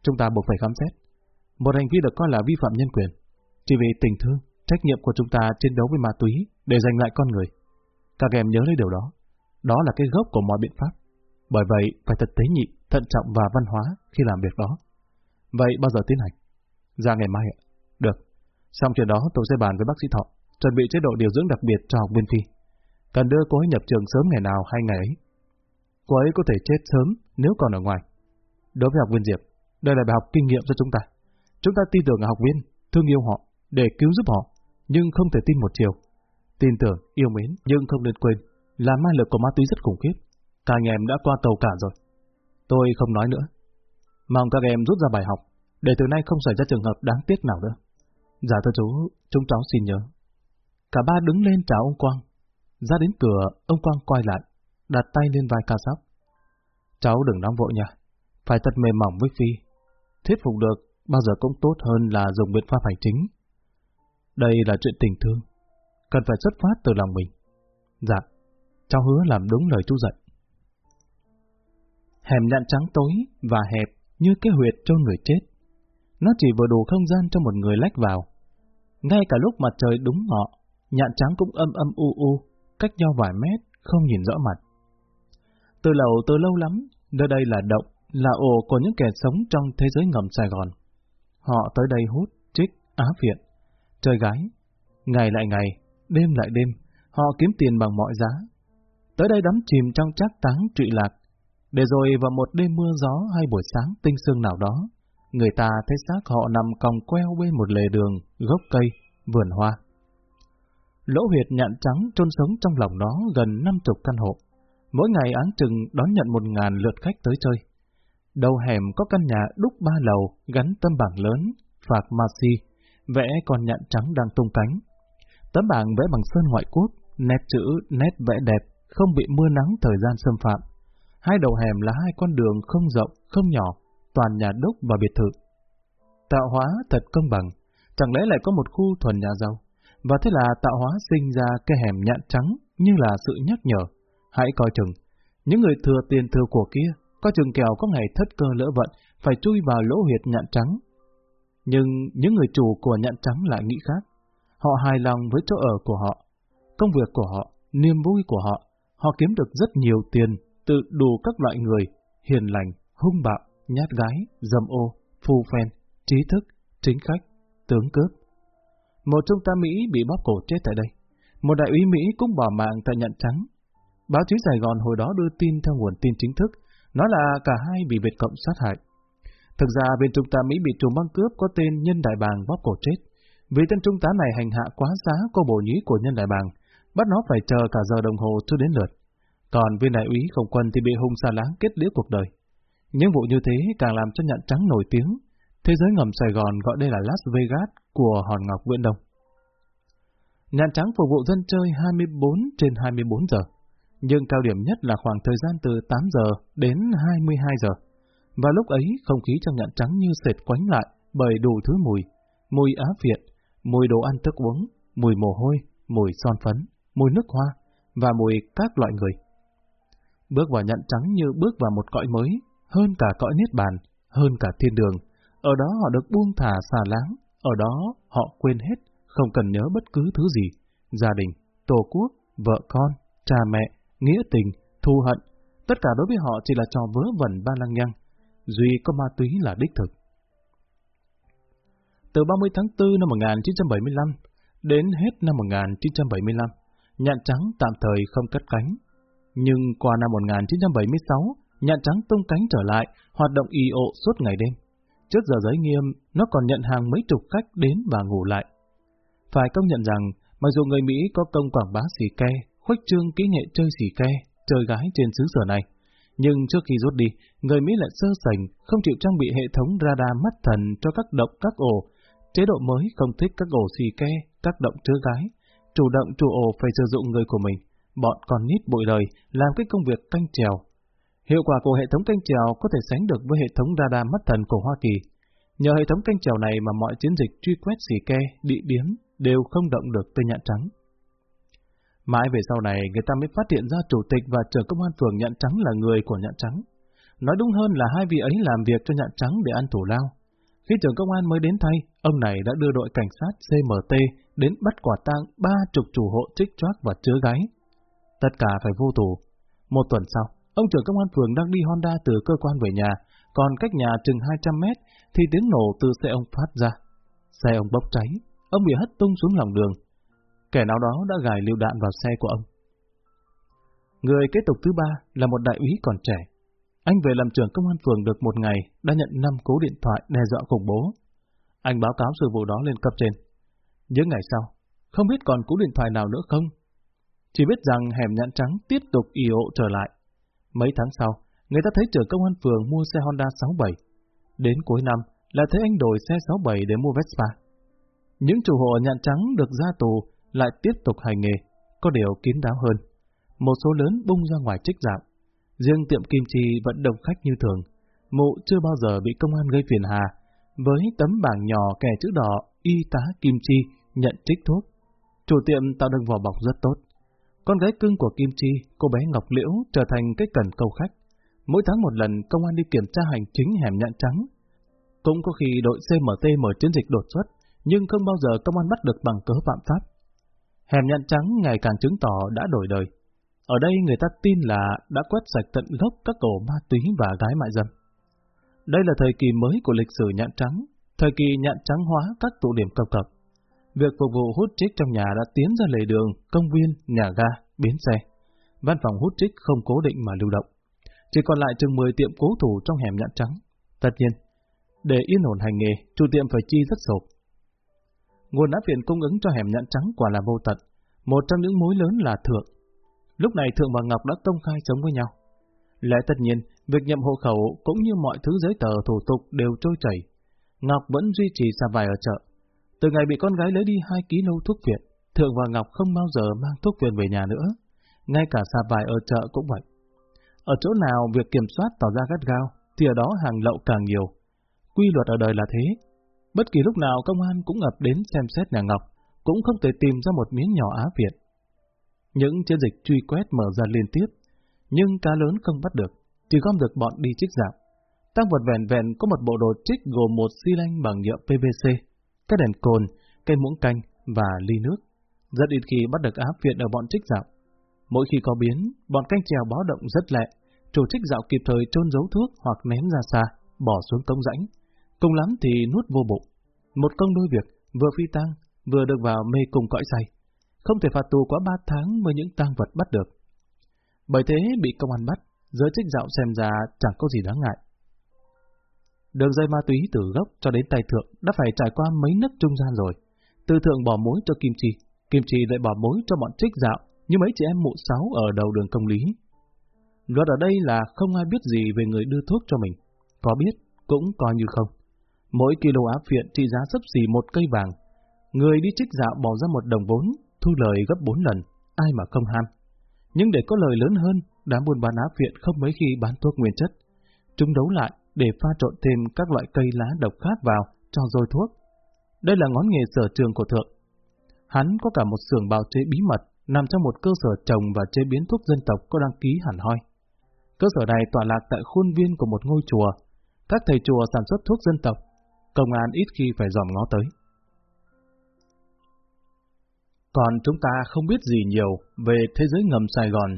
Chúng ta buộc phải khám xét. Một hành vi được coi là vi phạm nhân quyền. Chỉ vì tình thương, trách nhiệm của chúng ta chiến đấu với ma túy để giành lại con người. Các em nhớ lấy điều đó. Đó là cái gốc của mọi biện pháp. Bởi vậy, phải thật tế nhị, thận trọng và văn hóa khi làm việc đó. Vậy bao giờ tiến hành? Ra ngày mai ạ. Được. Xong chuyện đó tôi sẽ bàn với bác sĩ Thọ, chuẩn bị chế độ điều dưỡng đặc biệt cho học viên Phi. Cần đưa cô ấy nhập trường sớm ngày nào hay ngày ấy. Cô ấy có thể chết sớm nếu còn ở ngoài. Đối với học viên Diệp, đây là bài học kinh nghiệm cho chúng ta. Chúng ta tin tưởng học viên, thương yêu họ, để cứu giúp họ, nhưng không thể tin một chiều. Tin tưởng, yêu mến, nhưng không nên quên, là ma lực của ma túy rất khủng khiếp. cả anh em đã qua cầu cả rồi. Tôi không nói nữa. Mong các em rút ra bài học, để từ nay không xảy ra trường hợp đáng tiếc nào nữa. Dạ thưa chú, chúng cháu xin nhớ. Cả ba đứng lên chào ông Quang. Ra đến cửa, ông Quang quay lại, đặt tay lên vai ca sóc. Cháu đừng nóng vội nha, phải thật mềm mỏng với Phi. Thuyết phục được, bao giờ cũng tốt hơn là dùng biện pháp hành chính. Đây là chuyện tình thương, cần phải xuất phát từ lòng mình. Dạ, cháu hứa làm đúng lời chú dạy. Hẻm nhạn trắng tối và hẹp như cái huyệt cho người chết. Nó chỉ vừa đủ không gian cho một người lách vào. Ngay cả lúc mặt trời đúng ngọ, nhạn trắng cũng âm âm u u, cách nhau vài mét, không nhìn rõ mặt. Từ lâu từ lâu lắm, nơi đây là động, là ổ của những kẻ sống trong thế giới ngầm Sài Gòn. Họ tới đây hút, trích, á phiện, chơi gái. Ngày lại ngày, đêm lại đêm, họ kiếm tiền bằng mọi giá. Tới đây đắm chìm trong trác táng trụy lạc, để rồi vào một đêm mưa gió hay buổi sáng tinh sương nào đó, người ta thấy xác họ nằm còng queo bên một lề đường, gốc cây, vườn hoa. Lỗ huyệt nhạn trắng trôn sống trong lòng nó gần năm chục căn hộ. Mỗi ngày áng chừng đón nhận một ngàn lượt khách tới chơi. Đầu hẻm có căn nhà đúc ba lầu gắn tấm bảng lớn, phạt si, vẽ con nhạn trắng đang tung cánh. Tấm bảng vẽ bằng sơn ngoại quốc, nét chữ, nét vẽ đẹp, không bị mưa nắng thời gian xâm phạm. Hai đầu hẻm là hai con đường không rộng, không nhỏ, toàn nhà đúc và biệt thự. Tạo hóa thật công bằng, chẳng lẽ lại có một khu thuần nhà giàu? Và thế là tạo hóa sinh ra cái hẻm nhạn trắng như là sự nhắc nhở. Hãy coi chừng, những người thừa tiền thừa của kia, có chừng kèo có ngày thất cơ lỡ vận, phải chui vào lỗ huyệt nhạn trắng. Nhưng những người chủ của nhạn trắng lại nghĩ khác. Họ hài lòng với chỗ ở của họ, công việc của họ, niềm vui của họ. Họ kiếm được rất nhiều tiền từ đủ các loại người, hiền lành, hung bạo, nhát gái, dầm ô, phù phen, trí thức, chính khách, tướng cướp. Một trung tá Mỹ bị bóp cổ chết tại đây. Một đại úy Mỹ cũng bỏ mạng tại nhận trắng. Báo chí Sài Gòn hồi đó đưa tin theo nguồn tin chính thức, nói là cả hai bị Việt Cộng sát hại. Thực ra bên trung tá Mỹ bị trùm băng cướp có tên Nhân Đại Bàng bóp cổ chết. Vì tên trung tá này hành hạ quá giá cô bổ nhí của Nhân Đại Bàng, bắt nó phải chờ cả giờ đồng hồ chưa đến lượt. Còn viên đại úy không quân thì bị hung xa láng kết liễu cuộc đời. Những vụ như thế càng làm cho nhận trắng nổi tiếng. Thế giới ngầm Sài Gòn gọi đây là Las Vegas của Hòn Ngọc Viễn Đông. Nhạn trắng phục vụ dân chơi 24 trên 24 giờ, nhưng cao điểm nhất là khoảng thời gian từ 8 giờ đến 22 giờ. Và lúc ấy không khí trong nhạn trắng như sệt quánh lại bởi đủ thứ mùi, mùi á phiện, mùi đồ ăn thức uống, mùi mồ hôi, mùi son phấn, mùi nước hoa và mùi các loại người. Bước vào nhạn trắng như bước vào một cõi mới, hơn cả cõi niết bàn, hơn cả thiên đường. Ở đó họ được buông thả xà láng, ở đó họ quên hết, không cần nhớ bất cứ thứ gì. Gia đình, tổ quốc, vợ con, cha mẹ, nghĩa tình, thù hận, tất cả đối với họ chỉ là trò vớ vẩn ba lăng nhăng. Duy có ma túy là đích thực. Từ 30 tháng 4 năm 1975 đến hết năm 1975, nhạn trắng tạm thời không cất cánh. Nhưng qua năm 1976, nhạn trắng tung cánh trở lại, hoạt động y ộ suốt ngày đêm. trước giờ giới nghiêm, nó còn nhận hàng mấy chục khách đến và ngủ lại. Phải công nhận rằng, mặc dù người Mỹ có công quảng bá xì ke, khuếch trương kỹ nghệ chơi xì ke, chơi gái trên xứ sở này, nhưng trước khi rút đi, người Mỹ lại sơ sành, không chịu trang bị hệ thống radar mắt thần cho các động các ổ. Chế độ mới không thích các ổ xì ke, các động chứa gái. Chủ động chủ ổ phải sử dụng người của mình. Bọn còn nít bội đời, làm cái công việc canh trèo. Hiệu quả của hệ thống canh trèo có thể sánh được với hệ thống radar mắt thần của Hoa Kỳ. Nhờ hệ thống canh trèo này mà mọi chiến dịch truy quét xì ke, địa điếm đều không động được tên nhạn trắng. Mãi về sau này, người ta mới phát hiện ra chủ tịch và trưởng công an phường Nhạn Trắng là người của Nhạn Trắng. Nói đúng hơn là hai vị ấy làm việc cho Nhạn Trắng để ăn thủ lao. Khi trưởng công an mới đến thay, ông này đã đưa đội cảnh sát CMT đến bắt quả tang ba chục chủ hộ trích choác và chứa gái. Tất cả phải vô tù. Một tuần sau, ông trưởng công an phường đang đi Honda từ cơ quan về nhà, còn cách nhà chừng 200 mét thì tiếng nổ từ xe ông phát ra. Xe ông bốc cháy, ông bị hất tung xuống lòng đường, kẻ nào đó đã gài lựu đạn vào xe của ông. Người kế tục thứ ba là một đại úy còn trẻ. Anh về làm trưởng công an phường được một ngày, đã nhận năm cú điện thoại đe dọa khủng bố. Anh báo cáo sự vụ đó lên cấp trên. Những ngày sau, không biết còn cú điện thoại nào nữa không? Chỉ biết rằng hẻm nhãn trắng tiếp tục y ộ trở lại. Mấy tháng sau, người ta thấy trưởng công an phường mua xe Honda 67. Đến cuối năm là thấy anh đổi xe 67 để mua Vespa. Những chủ hộ nhạn trắng được ra tù lại tiếp tục hành nghề, có điều kín đáo hơn. Một số lớn bung ra ngoài trích dạng. Riêng tiệm kim chi vẫn đông khách như thường. Mụ chưa bao giờ bị công an gây phiền hà. Với tấm bảng nhỏ kẻ chữ đỏ y tá kim chi nhận trích thuốc. Chủ tiệm tạo được vỏ bọc rất tốt. Con gái cưng của Kim Chi, cô bé Ngọc Liễu, trở thành cái cần câu khách. Mỗi tháng một lần, công an đi kiểm tra hành chính hẻm nhạn trắng. Cũng có khi đội CMT mở chiến dịch đột xuất, nhưng không bao giờ công an bắt được bằng cớ phạm pháp. Hẻm nhạn trắng ngày càng chứng tỏ đã đổi đời. Ở đây người ta tin là đã quét sạch tận gốc các cổ ma túy và gái mại dâm. Đây là thời kỳ mới của lịch sử nhạn trắng, thời kỳ nhạn trắng hóa các tụ điểm công cộng. Việc phục vụ hút trích trong nhà đã tiến ra lề đường, công viên, nhà ga, bến xe. Văn phòng hút trích không cố định mà lưu động. Chỉ còn lại chừng 10 tiệm cố thủ trong hẻm nhãn trắng. Tất nhiên, để yên ổn hành nghề, chủ tiệm phải chi rất sộp nguồn áp viện cung ứng cho hẻm nhãn trắng quả là vô tận. Một trong những mối lớn là Thượng. Lúc này Thượng và Ngọc đã công khai sống với nhau. Lẽ tất nhiên, việc nhậm hộ khẩu cũng như mọi thứ giấy tờ thủ tục đều trôi chảy. Ngọc vẫn duy trì xà vải ở chợ. Từ ngày bị con gái lấy đi hai ký nâu thuốc viện, Thượng và Ngọc không bao giờ mang thuốc viện về nhà nữa. Ngay cả xà vải ở chợ cũng vậy. Ở chỗ nào việc kiểm soát tỏ ra gắt gao, thì ở đó hàng lậu càng nhiều. Quy luật ở đời là thế, Bất kỳ lúc nào công an cũng ập đến xem xét nhà Ngọc, cũng không thể tìm ra một miếng nhỏ Á Việt. Những chiến dịch truy quét mở ra liên tiếp, nhưng cá lớn không bắt được, chỉ gom được bọn đi trích giảm. Tăng vật vẹn vẹn có một bộ đồ trích gồm một xi lanh bằng nhựa PVC, cái đèn cồn, cây muỗng canh và ly nước. Rất ít khi bắt được áp viện ở bọn trích dạo. Mỗi khi có biến, bọn canh trèo báo động rất lẹ, chủ trích dạo kịp thời trôn giấu thuốc hoặc ném ra xa, bỏ xuống tống rãnh, Cùng lắm thì nuốt vô bụng. Một công đôi việc, vừa phi tang, vừa được vào mê cùng cõi say. Không thể phạt tù quá ba tháng mới những tang vật bắt được. Bởi thế bị công an bắt, giới trích dạo xem ra chẳng có gì đáng ngại. Đường dây ma túy từ gốc cho đến tay thượng đã phải trải qua mấy nấc trung gian rồi. Từ thượng bỏ mối cho Kim Chi, Kim Chi lại bỏ mối cho bọn trích dạo như mấy chị em mụ sáu ở đầu đường công lý. Luật ở đây là không ai biết gì về người đưa thuốc cho mình. Có biết, cũng coi như không. Mỗi kilo áp phiện trị giá sấp xỉ một cây vàng. Người đi trích dạo bỏ ra một đồng vốn, thu lời gấp bốn lần, ai mà không ham. Nhưng để có lời lớn hơn, đám buôn bán áp phiện không mấy khi bán thuốc nguyên chất. Chúng đấu lại để pha trộn thêm các loại cây lá độc khác vào cho dôi thuốc. Đây là ngón nghề sở trường của thượng. Hắn có cả một xưởng bào chế bí mật nằm trong một cơ sở trồng và chế biến thuốc dân tộc có đăng ký hẳn hoi. Cơ sở này tọa lạc tại khuôn viên của một ngôi chùa. Các thầy chùa sản xuất thuốc dân tộc, công an ít khi phải dòm ngó tới. Còn chúng ta không biết gì nhiều về thế giới ngầm Sài Gòn.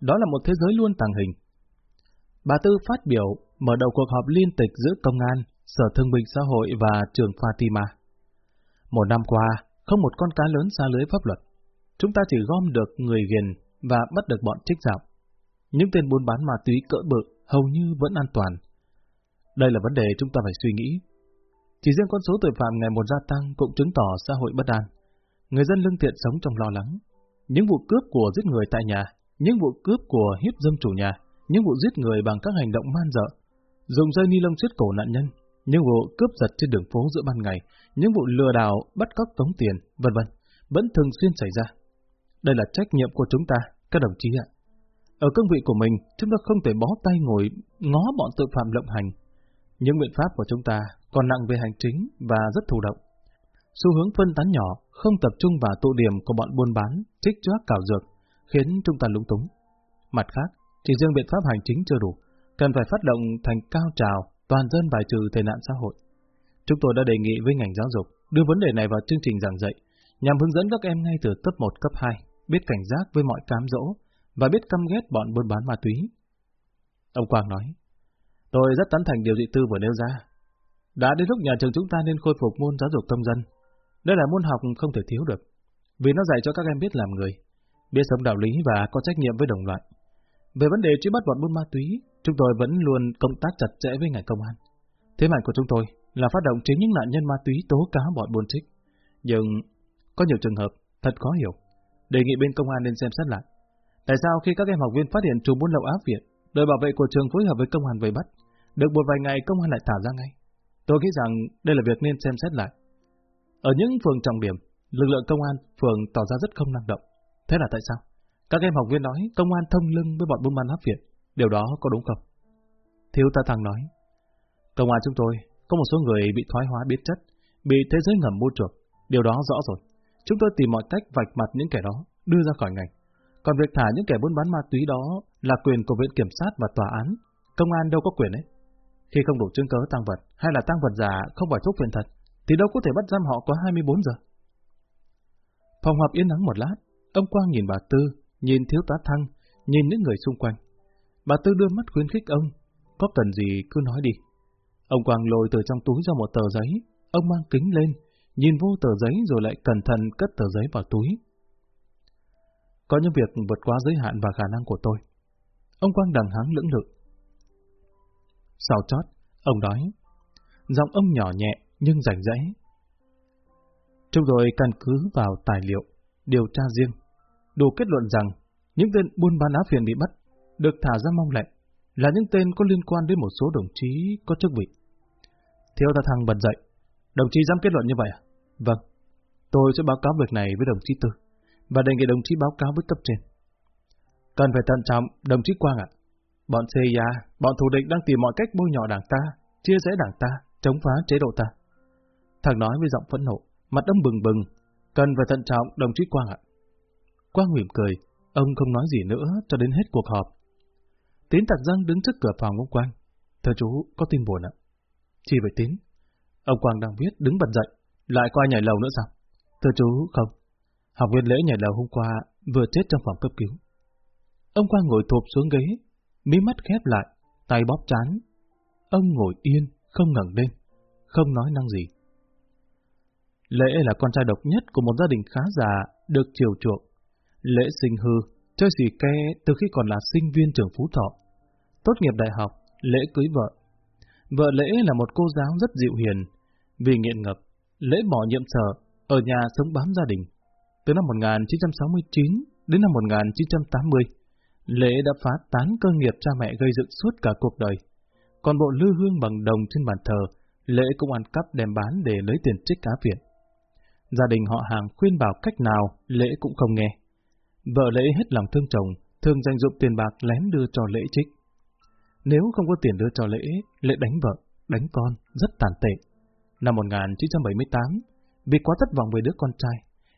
Đó là một thế giới luôn tàng hình. Bà Tư phát biểu mở đầu cuộc họp liên tịch giữa công an, Sở Thương binh Xã hội và trường Fatima. Một năm qua, không một con cá lớn xa lưới pháp luật. Chúng ta chỉ gom được người ghiền và bắt được bọn trích dạo. Những tên buôn bán ma túy cỡ bự hầu như vẫn an toàn. Đây là vấn đề chúng ta phải suy nghĩ. Chỉ riêng con số tội phạm ngày một gia tăng cũng chứng tỏ xã hội bất an. Người dân lương thiện sống trong lo lắng. Những vụ cướp của giết người tại nhà, những vụ cướp của hiếp dâm chủ nhà, những vụ giết người bằng các hành động man dợ, dùng dây ni lông siết cổ nạn nhân, những vụ cướp giật trên đường phố giữa ban ngày, những vụ lừa đảo, bắt cóc tống tiền, vân vân, vẫn thường xuyên xảy ra. Đây là trách nhiệm của chúng ta, các đồng chí ạ. Ở cương vị của mình, chúng ta không thể bó tay ngồi ngó bọn tội phạm lộng hành. Những biện pháp của chúng ta còn nặng về hành chính và rất thụ động. Xu hướng phân tán nhỏ, không tập trung vào tụ điểm của bọn buôn bán, trích choác cào dược, khiến chúng ta lúng túng. Mặt khác, chỉ riêng biện pháp hành chính chưa đủ, cần phải phát động thành cao trào, toàn dân bài trừ tệ nạn xã hội. Chúng tôi đã đề nghị với ngành giáo dục đưa vấn đề này vào chương trình giảng dạy, nhằm hướng dẫn các em ngay từ cấp 1, cấp 2, biết cảnh giác với mọi cám dỗ và biết căm ghét bọn buôn bán ma túy. Ông Quang nói, tôi rất tán thành điều dị tư vừa nêu ra. Đã đến lúc nhà trường chúng ta nên khôi phục môn giáo dục công dân. Đây là môn học không thể thiếu được, vì nó dạy cho các em biết làm người, biết sống đạo lý và có trách nhiệm với đồng loại. Về vấn đề truy bắt bọn buôn ma túy, chúng tôi vẫn luôn công tác chặt chẽ với ngành công an. Thế mạnh của chúng tôi là phát động chính những nạn nhân ma túy tố cáo bọn buôn trích. Nhưng có nhiều trường hợp thật khó hiểu. Đề nghị bên công an nên xem xét lại. Tại sao khi các em học viên phát hiện chủ buôn lậu áp viện, đội bảo vệ của trường phối hợp với công an vây bắt, được một vài ngày công an lại thả ra ngay? Tôi nghĩ rằng đây là việc nên xem xét lại. Ở những phường trọng điểm, lực lượng công an phường tỏ ra rất không năng động. Thế là tại sao? Các em học viên nói công an thông lưng với bọn buôn bán áp viện. Điều đó có đúng không? Thiếu ta thằng nói. Công an chúng tôi có một số người bị thoái hóa biến chất, bị thế giới ngầm mua chuộc. Điều đó rõ rồi. Chúng tôi tìm mọi cách vạch mặt những kẻ đó, đưa ra khỏi ngành. Còn việc thả những kẻ buôn bán ma túy đó là quyền của viện kiểm sát và tòa án. Công an đâu có quyền ấy. Khi không đủ chứng cứ tăng vật hay là tăng vật giả không phải thuốc viện thật, thì đâu có thể bắt giam họ có 24 giờ. Phòng họp yên nắng một lát, ông Quang nhìn bà Tư, nhìn thiếu tá Thăng, nhìn những người xung quanh. Bà Tư đưa mắt khuyến khích ông, có cần gì cứ nói đi. Ông Quang lôi từ trong túi ra một tờ giấy, ông mang kính lên, nhìn vô tờ giấy rồi lại cẩn thận cất tờ giấy vào túi. Có những việc vượt quá giới hạn và khả năng của tôi. Ông Quang đằng háng lưỡng lự. Sau chót, ông nói, giọng ông nhỏ nhẹ nhưng rảnh rẽ. Chúng tôi căn cứ vào tài liệu, điều tra riêng, đủ kết luận rằng những tên buôn bán áo phiền bị bắt được thả ra mong lệnh là những tên có liên quan đến một số đồng chí có chức vị. Thiếu ta thăng bật dậy, đồng chí dám kết luận như vậy à? Vâng, tôi sẽ báo cáo việc này với đồng chí Tư và đề nghị đồng chí báo cáo với cấp trên. Cần phải thận trọng, đồng chí Quang ạ. Bọn CIA, bọn thù địch đang tìm mọi cách bôi nhọ đảng ta, chia rẽ đảng ta, chống phá chế độ ta. Thằng nói với giọng phẫn nộ, mặt ông bừng bừng. Cần phải thận trọng, đồng chí Quang ạ. Quang mỉm cười, ông không nói gì nữa cho đến hết cuộc họp. Tín tạc răng đứng trước cửa phòng ông Quang. Thưa chú, có tin buồn ạ. Chỉ vậy Tín? Ông Quang đang viết, đứng bật dậy. Lại qua nhảy lầu nữa sao? Thưa chú, không. Học viên lễ nhảy lầu hôm qua vừa chết trong phòng cấp cứu. Ông Quang ngồi thụp xuống ghế, mí mắt khép lại, tay bóp chán. Ông ngồi yên, không ngẩng lên, không nói năng gì. Lễ là con trai độc nhất của một gia đình khá già, được chiều chuộng. Lễ sinh hư, chơi xì ke từ khi còn là sinh viên trường Phú Thọ. Tốt nghiệp đại học, lễ cưới vợ. Vợ lễ là một cô giáo rất dịu hiền. Vì nghiện ngập, lễ bỏ nhiệm sở, ở nhà sống bám gia đình. Từ năm 1969 đến năm 1980, Lễ đã phá tán cơ nghiệp cha mẹ gây dựng suốt cả cuộc đời. Còn bộ lư hương bằng đồng trên bàn thờ, Lễ cũng ăn cắp đem bán để lấy tiền trích cá viện. Gia đình họ hàng khuyên bảo cách nào, Lễ cũng không nghe. Vợ Lễ hết lòng thương chồng, thường dành dụng tiền bạc lén đưa cho Lễ trích. Nếu không có tiền đưa cho Lễ, Lễ đánh vợ, đánh con, rất tàn tệ. Năm 1978, vì quá thất vọng về đứa con trai,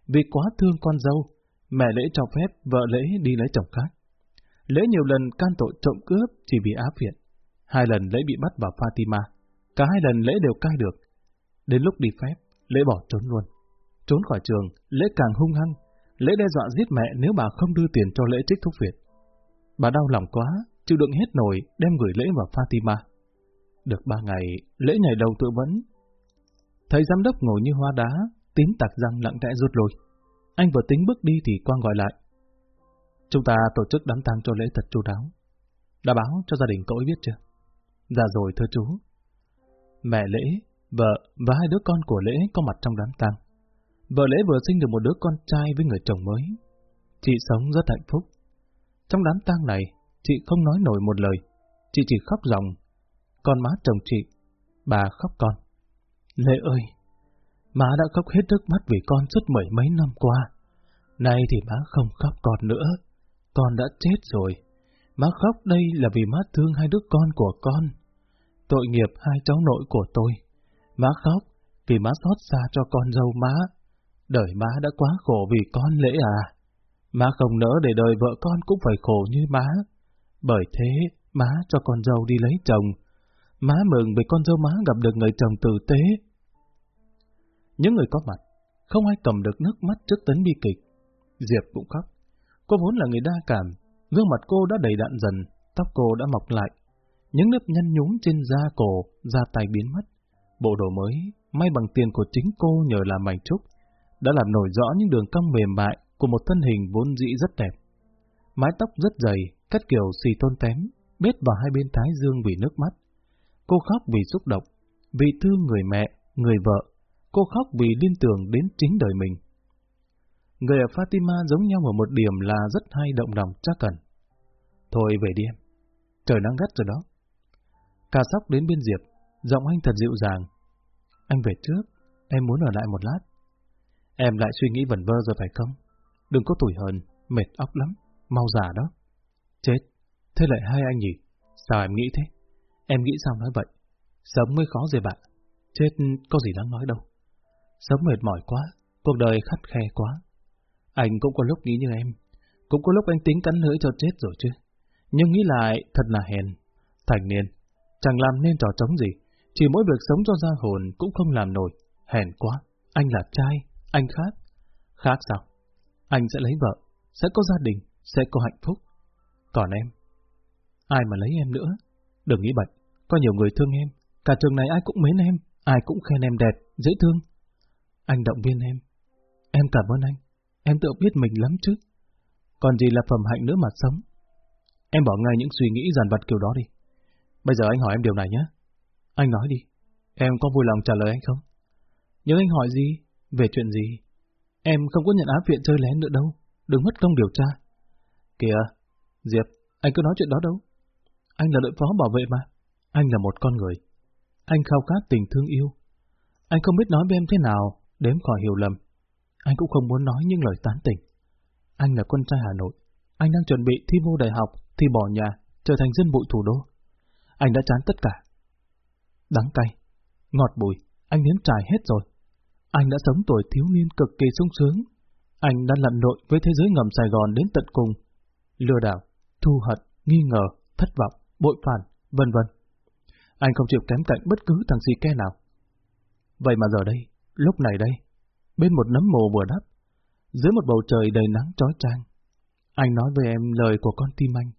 vì quá thương con dâu, mẹ Lễ cho phép vợ Lễ đi lấy chồng khác. Lễ nhiều lần can tội trộm cướp chỉ vì áp viện. Hai lần lễ bị bắt vào Fatima. Cả hai lần lễ đều cai được. Đến lúc đi phép, lễ bỏ trốn luôn. Trốn khỏi trường, lễ càng hung hăng. Lễ đe dọa giết mẹ nếu bà không đưa tiền cho lễ trích thuốc viện. Bà đau lòng quá, chịu đựng hết nổi, đem gửi lễ vào Fatima. Được ba ngày, lễ ngày đầu tự vấn. Thấy giám đốc ngồi như hoa đá, tím tạc răng lặng lẽ rút lui. Anh vừa tính bước đi thì Quang gọi lại. Chúng ta tổ chức đám tang cho lễ thật chu đáo. Đã báo cho gia đình cậu ấy biết chưa? Dạ rồi thưa chú. Mẹ Lễ, vợ và hai đứa con của Lễ có mặt trong đám tang. Vợ Lễ vừa sinh được một đứa con trai với người chồng mới. Chị sống rất hạnh phúc. Trong đám tang này, chị không nói nổi một lời. Chị chỉ khóc ròng. Con má chồng chị, bà khóc con. Lễ ơi, má đã khóc hết nước mắt vì con suốt mười mấy năm qua. Nay thì má không khóc còn nữa. Con đã chết rồi. Má khóc đây là vì má thương hai đứa con của con. Tội nghiệp hai cháu nội của tôi. Má khóc vì má xót xa cho con dâu má. Đời má đã quá khổ vì con lễ à. Má không nỡ để đời vợ con cũng phải khổ như má. Bởi thế, má cho con dâu đi lấy chồng. Má mừng vì con dâu má gặp được người chồng tử tế. Những người có mặt, không ai cầm được nước mắt trước tấn bi kịch. Diệp cũng khóc. Cô vốn là người đa cảm, gương mặt cô đã đầy đạn dần, tóc cô đã mọc lại. Những nếp nhăn nhúm trên da cổ, da tay biến mất. Bộ đồ mới, may bằng tiền của chính cô nhờ làm mảnh trúc, đã làm nổi rõ những đường cong mềm mại của một thân hình vốn dĩ rất đẹp. Mái tóc rất dày, cắt kiểu xì tôn tém, bết vào hai bên thái dương vì nước mắt. Cô khóc vì xúc động, vì thương người mẹ, người vợ. Cô khóc vì liên tưởng đến chính đời mình. Người ở Fatima giống nhau ở một điểm là rất hay động lòng chắc cần. Thôi về đi em. Trời nắng gắt rồi đó. Cà sóc đến bên Diệp, giọng anh thật dịu dàng. Anh về trước, em muốn ở lại một lát. Em lại suy nghĩ vẩn vơ rồi phải không? Đừng có tủi hờn, mệt óc lắm, mau già đó. Chết, thế lại hai anh nhỉ? Sao em nghĩ thế? Em nghĩ sao nói vậy? Sống mới khó rồi bạn. Chết có gì đáng nói đâu. Sống mệt mỏi quá, cuộc đời khắt khe quá. Anh cũng có lúc nghĩ như em, cũng có lúc anh tính cắn lưỡi cho chết rồi chứ. Nhưng nghĩ lại thật là hèn. Thành niên, chẳng làm nên trò trống gì, chỉ mỗi việc sống cho ra hồn cũng không làm nổi. Hèn quá, anh là trai, anh khác. Khác sao? Anh sẽ lấy vợ, sẽ có gia đình, sẽ có hạnh phúc. Còn em, ai mà lấy em nữa? Đừng nghĩ bệnh, có nhiều người thương em, cả trường này ai cũng mến em, ai cũng khen em đẹp, dễ thương. Anh động viên em. Em cảm ơn anh. Em tự biết mình lắm chứ. Còn gì là phẩm hạnh nữa mà sống. Em bỏ ngay những suy nghĩ giàn vật kiểu đó đi. Bây giờ anh hỏi em điều này nhé. Anh nói đi. Em có vui lòng trả lời anh không? Nhưng anh hỏi gì? Về chuyện gì? Em không có nhận áp viện chơi lén nữa đâu. Đừng mất công điều tra. Kìa, Diệp, anh cứ nói chuyện đó đâu. Anh là đội phó bảo vệ mà. Anh là một con người. Anh khao khát tình thương yêu. Anh không biết nói với em thế nào, đếm khỏi hiểu lầm. Anh cũng không muốn nói những lời tán tỉnh. Anh là con trai Hà Nội. Anh đang chuẩn bị thi vô đại học, thi bỏ nhà, trở thành dân bụi thủ đô. Anh đã chán tất cả. Đắng cay, ngọt bùi, anh nếm trải hết rồi. Anh đã sống tuổi thiếu niên cực kỳ sung sướng. Anh đã lặn lội với thế giới ngầm Sài Gòn đến tận cùng. Lừa đảo, thu hận, nghi ngờ, thất vọng, bội phản, vân vân. Anh không chịu kém cạnh bất cứ thằng gì ke nào. Vậy mà giờ đây, lúc này đây, bên một nấm mồ vừa đắp, dưới một bầu trời đầy nắng trói trang, anh nói với em lời của con tim anh.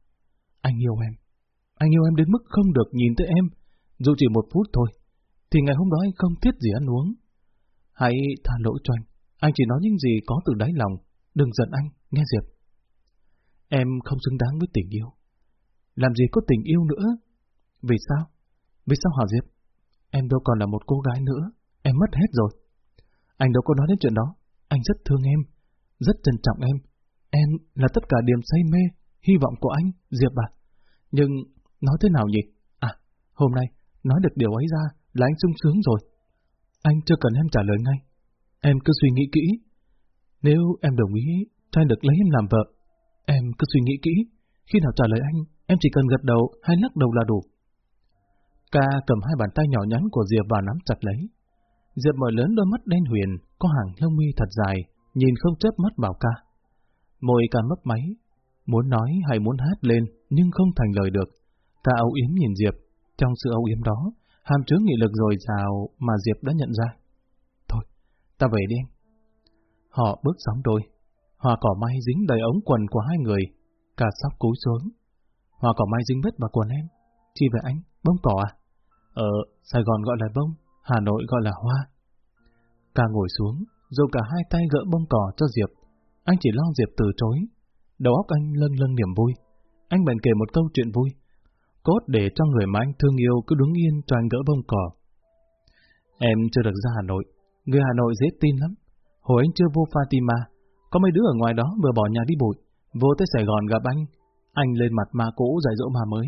Anh yêu em. Anh yêu em đến mức không được nhìn tới em, dù chỉ một phút thôi, thì ngày hôm đó anh không thiết gì ăn uống. Hãy tha lỗi cho anh. Anh chỉ nói những gì có từ đáy lòng. Đừng giận anh, nghe Diệp. Em không xứng đáng với tình yêu. Làm gì có tình yêu nữa? Vì sao? Vì sao hả Diệp? Em đâu còn là một cô gái nữa. Em mất hết rồi. Anh đâu có nói đến chuyện đó. Anh rất thương em. Rất trân trọng em. Em là tất cả điểm say mê, hy vọng của anh, Diệp à. Nhưng nói thế nào nhỉ? À, hôm nay, nói được điều ấy ra là anh sung sướng rồi. Anh chưa cần em trả lời ngay. Em cứ suy nghĩ kỹ. Nếu em đồng ý cho anh được lấy em làm vợ, em cứ suy nghĩ kỹ. Khi nào trả lời anh, em chỉ cần gật đầu hay lắc đầu là đủ. Ca cầm hai bàn tay nhỏ nhắn của Diệp và nắm chặt lấy. Diệp mở lớn đôi mắt đen huyền, có hàng lông mi thật dài, nhìn không chớp mắt bảo ca. Môi ca mấp máy, muốn nói hay muốn hát lên, nhưng không thành lời được. Ca âu yếm nhìn Diệp, trong sự âu yếm đó, hàm chứa nghị lực dồi dào mà Diệp đã nhận ra. Thôi, ta về đi anh. Họ bước sóng đôi, hoa cỏ may dính đầy ống quần của hai người, cả sóc cúi xuống. Hoa cỏ may dính vết vào quần em. Chi về anh, bông cỏ à? Ở Sài Gòn gọi là bông, Hà Nội gọi là hoa. Ca ngồi xuống, rồi cả hai tay gỡ bông cỏ cho Diệp. Anh chỉ lo Diệp từ chối. Đầu óc anh lâng lâng niềm vui. Anh bèn kể một câu chuyện vui. Cốt để cho người mà anh thương yêu cứ đứng yên cho anh gỡ bông cỏ. Em chưa được ra Hà Nội. Người Hà Nội dễ tin lắm. Hồi anh chưa vô Fatima, có mấy đứa ở ngoài đó vừa bỏ nhà đi bụi, vô tới Sài Gòn gặp anh. Anh lên mặt ma cũ dạy dỗ ma mới.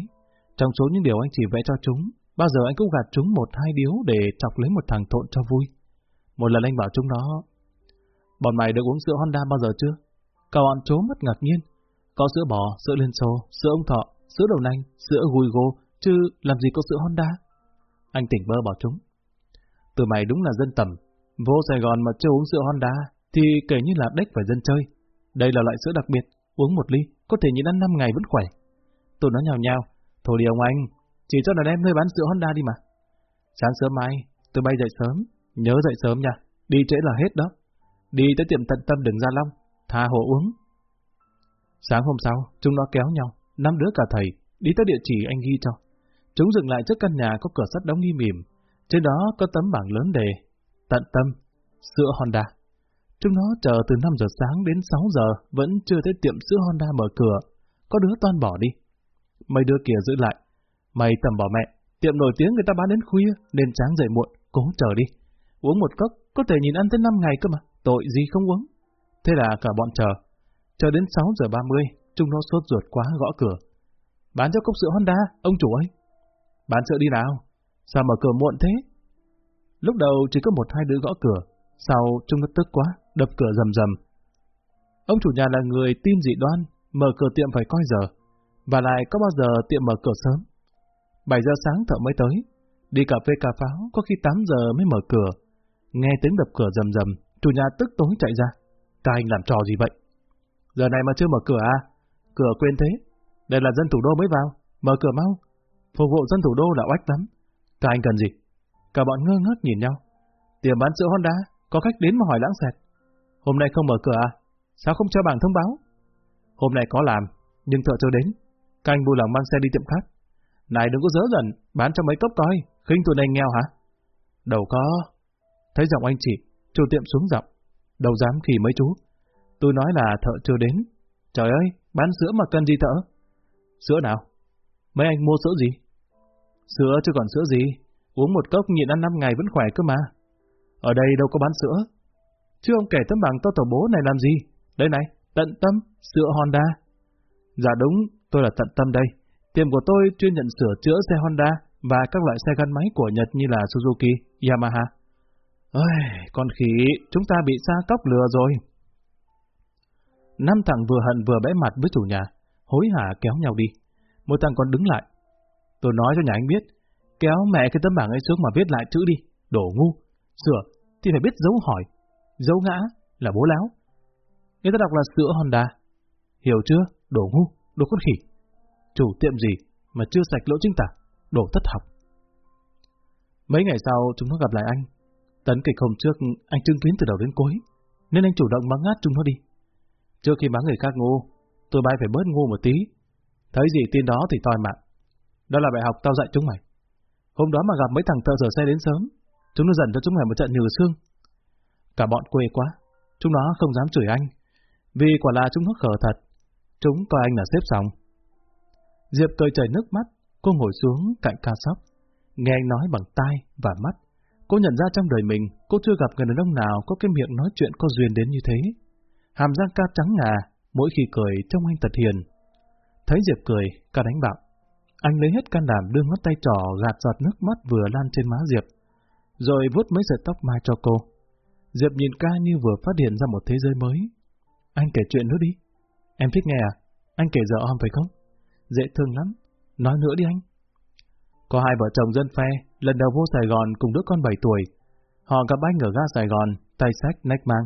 Trong số những điều anh chỉ vẽ cho chúng, bao giờ anh cũng gạt chúng một hai điếu để chọc lấy một thằng thộn cho vui. Một lần anh bảo chúng nó, bọn mày được uống sữa Honda bao giờ chưa? Cả bọn chố mất ngạc nhiên. Có sữa bò, sữa Liên Xô, sữa ông thọ, sữa đậu nành, sữa Guigo, chứ làm gì có sữa Honda? Anh tỉnh bơ bảo chúng. Từ mày đúng là dân tầm, vô Sài Gòn mà chưa uống sữa Honda, thì kể như là đếch phải dân chơi. Đây là loại sữa đặc biệt, uống một ly, có thể nhịn ăn 5 ngày vẫn khỏe. Tụi nó nhào nhào, thôi đi ông anh, chỉ cho đàn em nơi bán sữa Honda đi mà. Sáng sớm mai, tôi bay dậy sớm, nhớ dậy sớm nha, đi trễ là hết đó. Đi tới tiệm tận tâm đường gia long, tha hồ uống. Sáng hôm sau, chúng nó kéo nhau, năm đứa cả thầy, đi tới địa chỉ anh ghi cho. Chúng dừng lại trước căn nhà có cửa sắt đóng nghi mỉm, trên đó có tấm bảng lớn đề, tận tâm, sữa Honda. Chúng nó chờ từ 5 giờ sáng đến 6 giờ, vẫn chưa thấy tiệm sữa Honda mở cửa, có đứa toan bỏ đi. Mấy đứa kia giữ lại, mày tầm bỏ mẹ, tiệm nổi tiếng người ta bán đến khuya, nên sáng dậy muộn, cố chờ đi. Uống một cốc, có thể nhìn ăn tới 5 ngày cơ mà, tội gì không uống. Thế là cả bọn chờ. Chờ đến 6 giờ 30, chúng nó sốt ruột quá gõ cửa. Bán cho cốc sữa Honda, ông chủ ơi. Bán sữa đi nào? Sao mở cửa muộn thế? Lúc đầu chỉ có một hai đứa gõ cửa, sau chúng nó tức quá, đập cửa rầm rầm. Ông chủ nhà là người tin dị đoan, mở cửa tiệm phải coi giờ, và lại có bao giờ tiệm mở cửa sớm. 7 giờ sáng thợ mới tới, đi cà phê cà pháo có khi 8 giờ mới mở cửa. Nghe tiếng đập cửa rầm rầm, chủ nhà tức tối chạy ra. Các anh làm trò gì vậy? Giờ này mà chưa mở cửa à? Cửa quên thế. Đây là dân thủ đô mới vào, mở cửa mau. Phục vụ dân thủ đô là oách lắm. Các anh cần gì? Cả bọn ngơ ngác nhìn nhau. Tiệm bán sữa Honda, có khách đến mà hỏi lãng xẹt. Hôm nay không mở cửa à? Sao không cho bảng thông báo? Hôm nay có làm, nhưng thợ chưa đến. Các anh vui lòng mang xe đi tiệm khác. Này đừng có dỡ dần, bán cho mấy cốc coi, khinh tụi này nghèo hả? Đâu có. Thấy giọng anh chị, chủ tiệm xuống giọng. Đâu dám khi mấy chú. Tôi nói là thợ chưa đến. Trời ơi, bán sữa mà cần gì thợ? Sữa nào? Mấy anh mua sữa gì? Sữa chứ còn sữa gì? Uống một cốc nhịn ăn 5 ngày vẫn khỏe cơ mà. Ở đây đâu có bán sữa. Chứ ông kể tấm bằng to tổ bố này làm gì? Đây này, tận tâm, sữa Honda. Dạ đúng, tôi là tận tâm đây. Tiệm của tôi chuyên nhận sửa chữa xe Honda và các loại xe gắn máy của Nhật như là Suzuki, Yamaha. Ôi, con khỉ, chúng ta bị xa cóc lừa rồi. Năm thằng vừa hận vừa bẽ mặt với chủ nhà, hối hả kéo nhau đi. Một thằng còn đứng lại. Tôi nói cho nhà anh biết, kéo mẹ cái tấm bảng ấy xuống mà viết lại chữ đi, đổ ngu. Sửa thì phải biết dấu hỏi, dấu ngã là bố láo. Người ta đọc là sữa Honda. Hiểu chưa? Đổ ngu, đồ con khỉ. Chủ tiệm gì mà chưa sạch lỗ chính tả, đổ thất học. Mấy ngày sau chúng nó gặp lại anh. Tấn kịch hôm trước anh chứng kiến từ đầu đến cuối, nên anh chủ động mắng ngát chúng nó đi. Trước khi mắng người khác ngu, tôi bay phải bớt ngu một tí. Thấy gì tin đó thì toi mạng. Đó là bài học tao dạy chúng mày. Hôm đó mà gặp mấy thằng thợ rửa xe đến sớm, chúng nó dần cho chúng mày một trận nhừ xương. Cả bọn quê quá, chúng nó không dám chửi anh, vì quả là chúng nó khờ thật. Chúng coi anh là xếp xong. Diệp cười chảy nước mắt, cô ngồi xuống cạnh ca sóc, nghe anh nói bằng tai và mắt. Cô nhận ra trong đời mình, cô chưa gặp người đàn ông nào có cái miệng nói chuyện có duyên đến như thế. Hàm răng ca trắng ngà, mỗi khi cười trông anh thật hiền. Thấy Diệp cười, ca đánh bạo. Anh lấy hết can đảm đưa ngón tay trỏ gạt giọt nước mắt vừa lan trên má Diệp, rồi vuốt mấy sợi tóc mai cho cô. Diệp nhìn ca như vừa phát hiện ra một thế giới mới. Anh kể chuyện nữa đi. Em thích nghe à? Anh kể giờ om phải không? Dễ thương lắm. Nói nữa đi anh. Có hai vợ chồng dân phe, lần đầu vô Sài Gòn cùng đứa con 7 tuổi. Họ gặp anh ở ga Sài Gòn, tay sách, nách mang.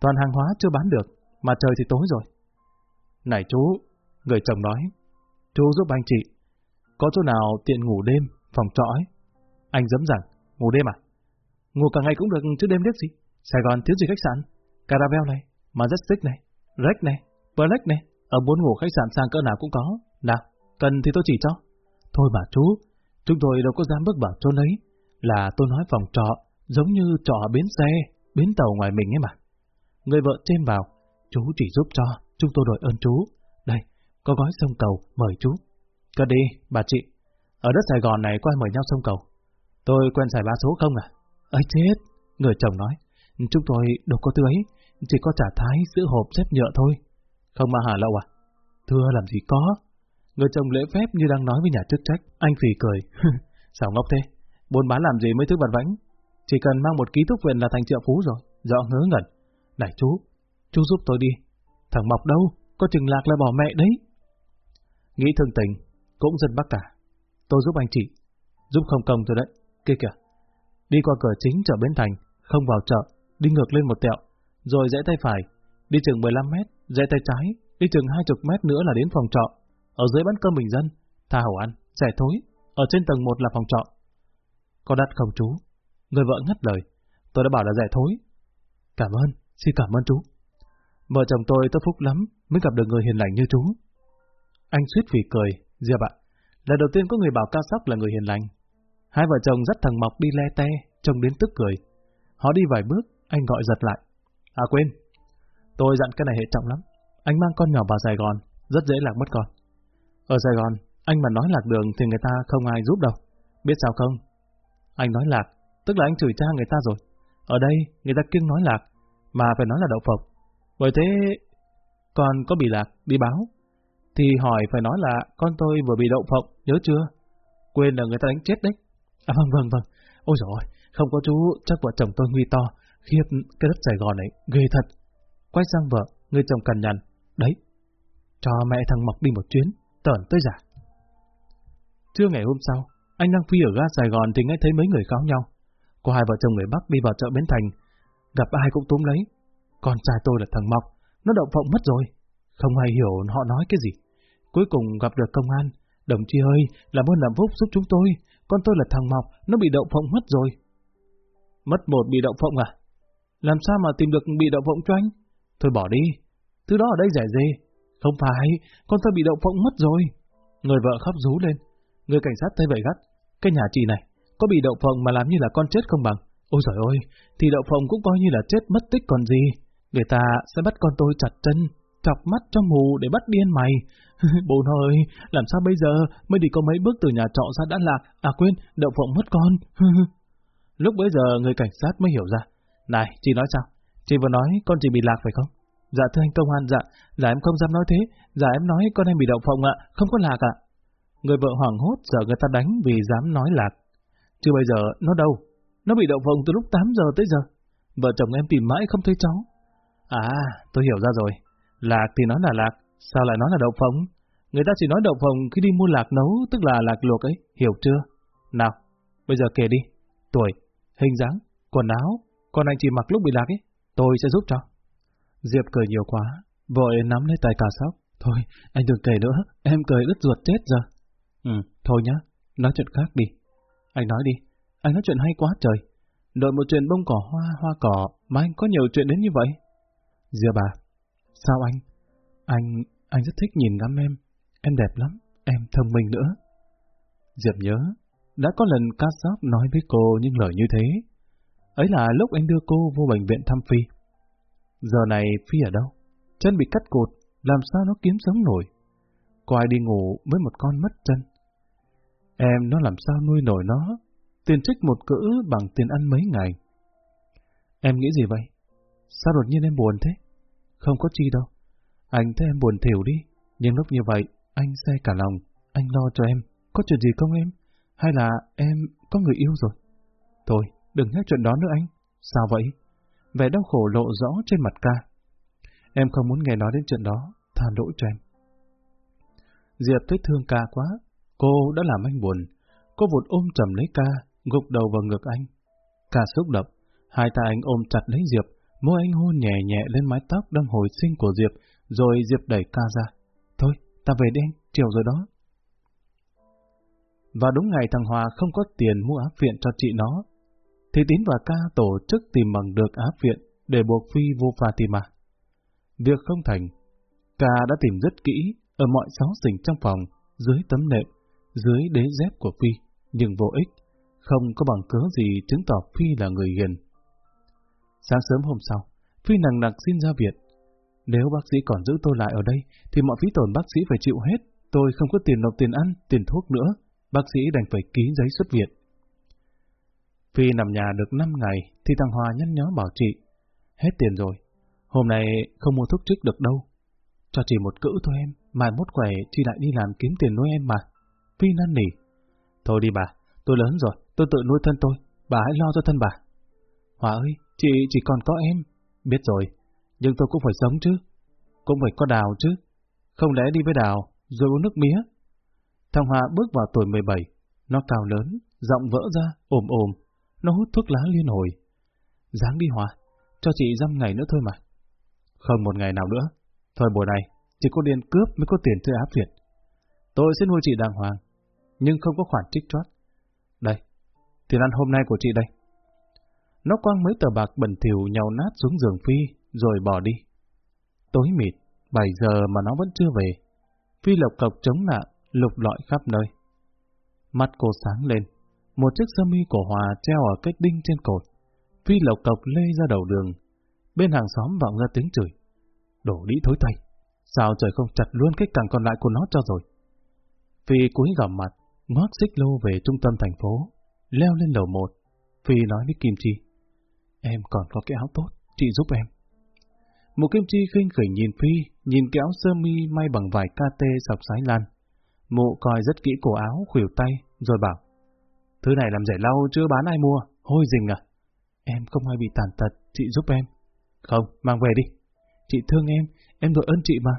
Toàn hàng hóa chưa bán được, mà trời thì tối rồi. Này chú, người chồng nói, chú giúp anh chị. Có chỗ nào tiện ngủ đêm, phòng trọ ấy? Anh dấm rằng, ngủ đêm à? Ngủ cả ngày cũng được chứ đêm biết gì. Sài Gòn thiếu gì khách sạn? Caravel này, Majestic này, Rex này, Black này. Ở muốn ngủ khách sạn sang cỡ nào cũng có. Nào, cần thì tôi chỉ cho. Thôi bà chú, chúng tôi đâu có dám bước vào chỗ ấy, Là tôi nói phòng trọ, giống như trọ bến xe, bến tàu ngoài mình ấy mà. Người vợ trên vào, chú chỉ giúp cho, chúng tôi đội ơn chú. Đây, có gói sông cầu, mời chú. Cất đi, bà chị. Ở đất Sài Gòn này có ai mời nhau sông cầu? Tôi quen xài ba số không à? ấy chết, người chồng nói, chúng tôi đâu có thứ ấy, chỉ có trả thái sữa hộp xếp nhựa thôi. Không mà hà lậu à? Thưa làm gì có. Người chồng lễ phép như đang nói với nhà chức trách, anh phì cười. [LAUGHS] Sao ngốc thế? Buôn bán làm gì mấy thứ vặt vãnh? Chỉ cần mang một ký thuốc viện là thành triệu phú rồi. Rõ ngớ ngẩn. Này chú, chú giúp tôi đi. Thằng Mọc đâu? Có chừng lạc là bỏ mẹ đấy. Nghĩ thương tình, cũng dân bắc cả. Tôi giúp anh chị. Giúp không công tôi đấy. Kia kìa. Đi qua cửa chính chợ Bến Thành, không vào chợ, đi ngược lên một tẹo, rồi rẽ tay phải, đi chừng 15 mét, rẽ tay trái, đi chừng 20 mét nữa là đến phòng trọ. Ở dưới bán cơm bình dân, tha hầu ăn, rẻ thối, ở trên tầng 1 là phòng trọ. Có đặt không chú? Người vợ ngắt lời, tôi đã bảo là rẻ thối. Cảm ơn, xin cảm ơn chú. Vợ chồng tôi tốt phúc lắm mới gặp được người hiền lành như chú. Anh suýt vì cười, Diệp ạ. Lần đầu tiên có người bảo ca sóc là người hiền lành. Hai vợ chồng dắt thằng Mọc đi le te, trông đến tức cười. Họ đi vài bước, anh gọi giật lại. À quên, tôi dặn cái này hệ trọng lắm. Anh mang con nhỏ vào Sài Gòn, rất dễ lạc mất con. Ở Sài Gòn, anh mà nói lạc đường thì người ta không ai giúp đâu. Biết sao không? Anh nói lạc, tức là anh chửi cha người ta rồi. Ở đây, người ta kiêng nói lạc, mà phải nói là đậu phộng. Bởi thế, con có bị lạc, đi báo. Thì hỏi phải nói là con tôi vừa bị đậu phộng, nhớ chưa? Quên là người ta đánh chết đấy. À vâng vâng vâng, ôi dồi không có chú, chắc vợ chồng tôi nguy to, khiếp cái đất Sài Gòn này, ghê thật. Quay sang vợ, người chồng cằn nhằn, đấy, cho mẹ thằng Mọc đi một chuyến, tởn tới giả. Trưa ngày hôm sau, anh đang phi ở ga Sài Gòn thì nghe thấy mấy người kháo nhau. Có hai vợ chồng người Bắc đi vào chợ Bến Thành, gặp ai cũng túm lấy. Con trai tôi là thằng Mọc, nó động phộng mất rồi. Không ai hiểu họ nói cái gì. Cuối cùng gặp được công an, đồng chí ơi, làm ơn làm phúc giúp chúng tôi, con tôi là thằng Mọc, nó bị đậu phộng mất rồi. Mất một bị đậu phộng à? Làm sao mà tìm được bị đậu phộng cho anh? Thôi bỏ đi, thứ đó ở đây rẻ dê. Không phải, con tôi bị đậu phộng mất rồi. Người vợ khóc rú lên. Người cảnh sát thấy vậy gắt. Cái nhà chị này, có bị đậu phộng mà làm như là con chết không bằng. Ôi giời ơi, thì đậu phộng cũng coi như là chết mất tích còn gì. Người ta sẽ bắt con tôi chặt chân, chọc mắt cho mù để bắt điên mày. [LAUGHS] Bồn ơi, làm sao bây giờ mới đi có mấy bước từ nhà trọ ra đã lạc, à quên, đậu phộng mất con. [LAUGHS] Lúc bấy giờ người cảnh sát mới hiểu ra. Này, chị nói sao? Chị vừa nói con chị bị lạc phải không? Dạ thưa anh công an, dạ, dạ em không dám nói thế. Dạ em nói con em bị đậu phộng ạ, không có lạc ạ. Người vợ hoảng hốt giờ người ta đánh vì dám nói lạc. Chứ bây giờ nó đâu? Nó bị đậu phộng từ lúc 8 giờ tới giờ. Vợ chồng em tìm mãi không thấy cháu. À, tôi hiểu ra rồi. Lạc thì nói là lạc, sao lại nói là đậu phộng? Người ta chỉ nói đậu phộng khi đi mua lạc nấu, tức là lạc luộc ấy, hiểu chưa? Nào, bây giờ kể đi. Tuổi, hình dáng, quần áo, còn anh chỉ mặc lúc bị lạc ấy, tôi sẽ giúp cho. Diệp cười nhiều quá, vội nắm lấy tay cà sóc. Thôi, anh đừng kể nữa, em cười đứt ruột chết giờ. Ừ, thôi nhá, nói chuyện khác đi. Anh nói đi, anh nói chuyện hay quá trời. Đợi một chuyện bông cỏ hoa, hoa cỏ, mà anh có nhiều chuyện đến như vậy. dìa bà, sao anh? Anh, anh rất thích nhìn ngắm em. Em đẹp lắm, em thông minh nữa. Diệp nhớ, đã có lần ca sóc nói với cô những lời như thế. Ấy là lúc anh đưa cô vô bệnh viện thăm Phi. Giờ này Phi ở đâu? Chân bị cắt cột, làm sao nó kiếm sống nổi? Có ai đi ngủ với một con mất chân? Em nó làm sao nuôi nổi nó? Tiền trích một cữ bằng tiền ăn mấy ngày. Em nghĩ gì vậy? Sao đột nhiên em buồn thế? Không có chi đâu. Anh thấy em buồn thiểu đi. Nhưng lúc như vậy, anh say cả lòng. Anh lo cho em. Có chuyện gì không em? Hay là em có người yêu rồi? Thôi, đừng nhắc chuyện đó nữa anh. Sao vậy? Vẻ đau khổ lộ rõ trên mặt ca. Em không muốn nghe nói đến chuyện đó, tha lỗi cho em. Diệp thấy thương ca quá, cô đã làm anh buồn. Cô vụt ôm chầm lấy ca, gục đầu vào ngực anh. cả xúc động, hai tay anh ôm chặt lấy Diệp, môi anh hôn nhẹ nhẹ lên mái tóc đang hồi sinh của Diệp, rồi Diệp đẩy ca ra. Thôi, ta về đi anh, chiều rồi đó. Và đúng ngày thằng Hòa không có tiền mua áp viện cho chị nó, thì Tín và ca tổ chức tìm bằng được áp viện để buộc Phi vô Fatima. Việc không thành, ca đã tìm rất kỹ ở mọi xó xỉnh trong phòng, dưới tấm nệm, dưới đế dép của Phi, nhưng vô ích, không có bằng cớ gì chứng tỏ Phi là người hiền. Sáng sớm hôm sau, Phi nặng nặc xin ra viện. Nếu bác sĩ còn giữ tôi lại ở đây, thì mọi phí tổn bác sĩ phải chịu hết. Tôi không có tiền nộp tiền ăn, tiền thuốc nữa. Bác sĩ đành phải ký giấy xuất viện. Phi nằm nhà được 5 ngày thì thằng Hòa nhăn nhó bảo chị. Hết tiền rồi. Hôm nay không mua thuốc trích được đâu. Cho chị một cữ thôi em. Mai mốt khỏe chị lại đi làm kiếm tiền nuôi em mà. Phi năn nỉ. Thôi đi bà, tôi lớn rồi, tôi tự nuôi thân tôi. Bà hãy lo cho thân bà. Hòa ơi, chị chỉ còn có em. Biết rồi, nhưng tôi cũng phải sống chứ. Cũng phải có đào chứ. Không lẽ đi với đào, rồi uống nước mía. Thằng Hòa bước vào tuổi 17. Nó cao lớn, giọng vỡ ra, ồm ồm. Nó hút thuốc lá liên hồi. Dáng đi Hòa, cho chị dăm ngày nữa thôi mà. Không một ngày nào nữa. Thời buổi này, chỉ có điên cướp mới có tiền chơi áp Việt. Tôi sẽ nuôi chị đàng hoàng, nhưng không có khoản trích trót. Tiền ăn hôm nay của chị đây. Nó quăng mấy tờ bạc bẩn thỉu nhàu nát xuống giường Phi, rồi bỏ đi. Tối mịt, 7 giờ mà nó vẫn chưa về. Phi lộc cộc chống nạn, lục lọi khắp nơi. Mắt cô sáng lên, một chiếc sơ mi cổ hòa treo ở cách đinh trên cột. Phi lộc cộc lê ra đầu đường. Bên hàng xóm vọng ra tiếng chửi. Đổ đĩ thối tay. Sao trời không chặt luôn cái càng còn lại của nó cho rồi? Phi cúi gằm mặt, ngót xích lô về trung tâm thành phố, leo lên lầu một. Phi nói với Kim Chi. Em còn có cái áo tốt, chị giúp em. Một Kim Chi khinh khỉnh nhìn Phi, nhìn cái áo sơ mi may bằng vải KT sọc sái lan. Mụ coi rất kỹ cổ áo, khuỷu tay, rồi bảo. Thứ này làm rẻ lau chưa bán ai mua, hôi rình à? Em không ai bị tàn tật, chị giúp em. Không, mang về đi. Chị thương em, em đội ơn chị mà.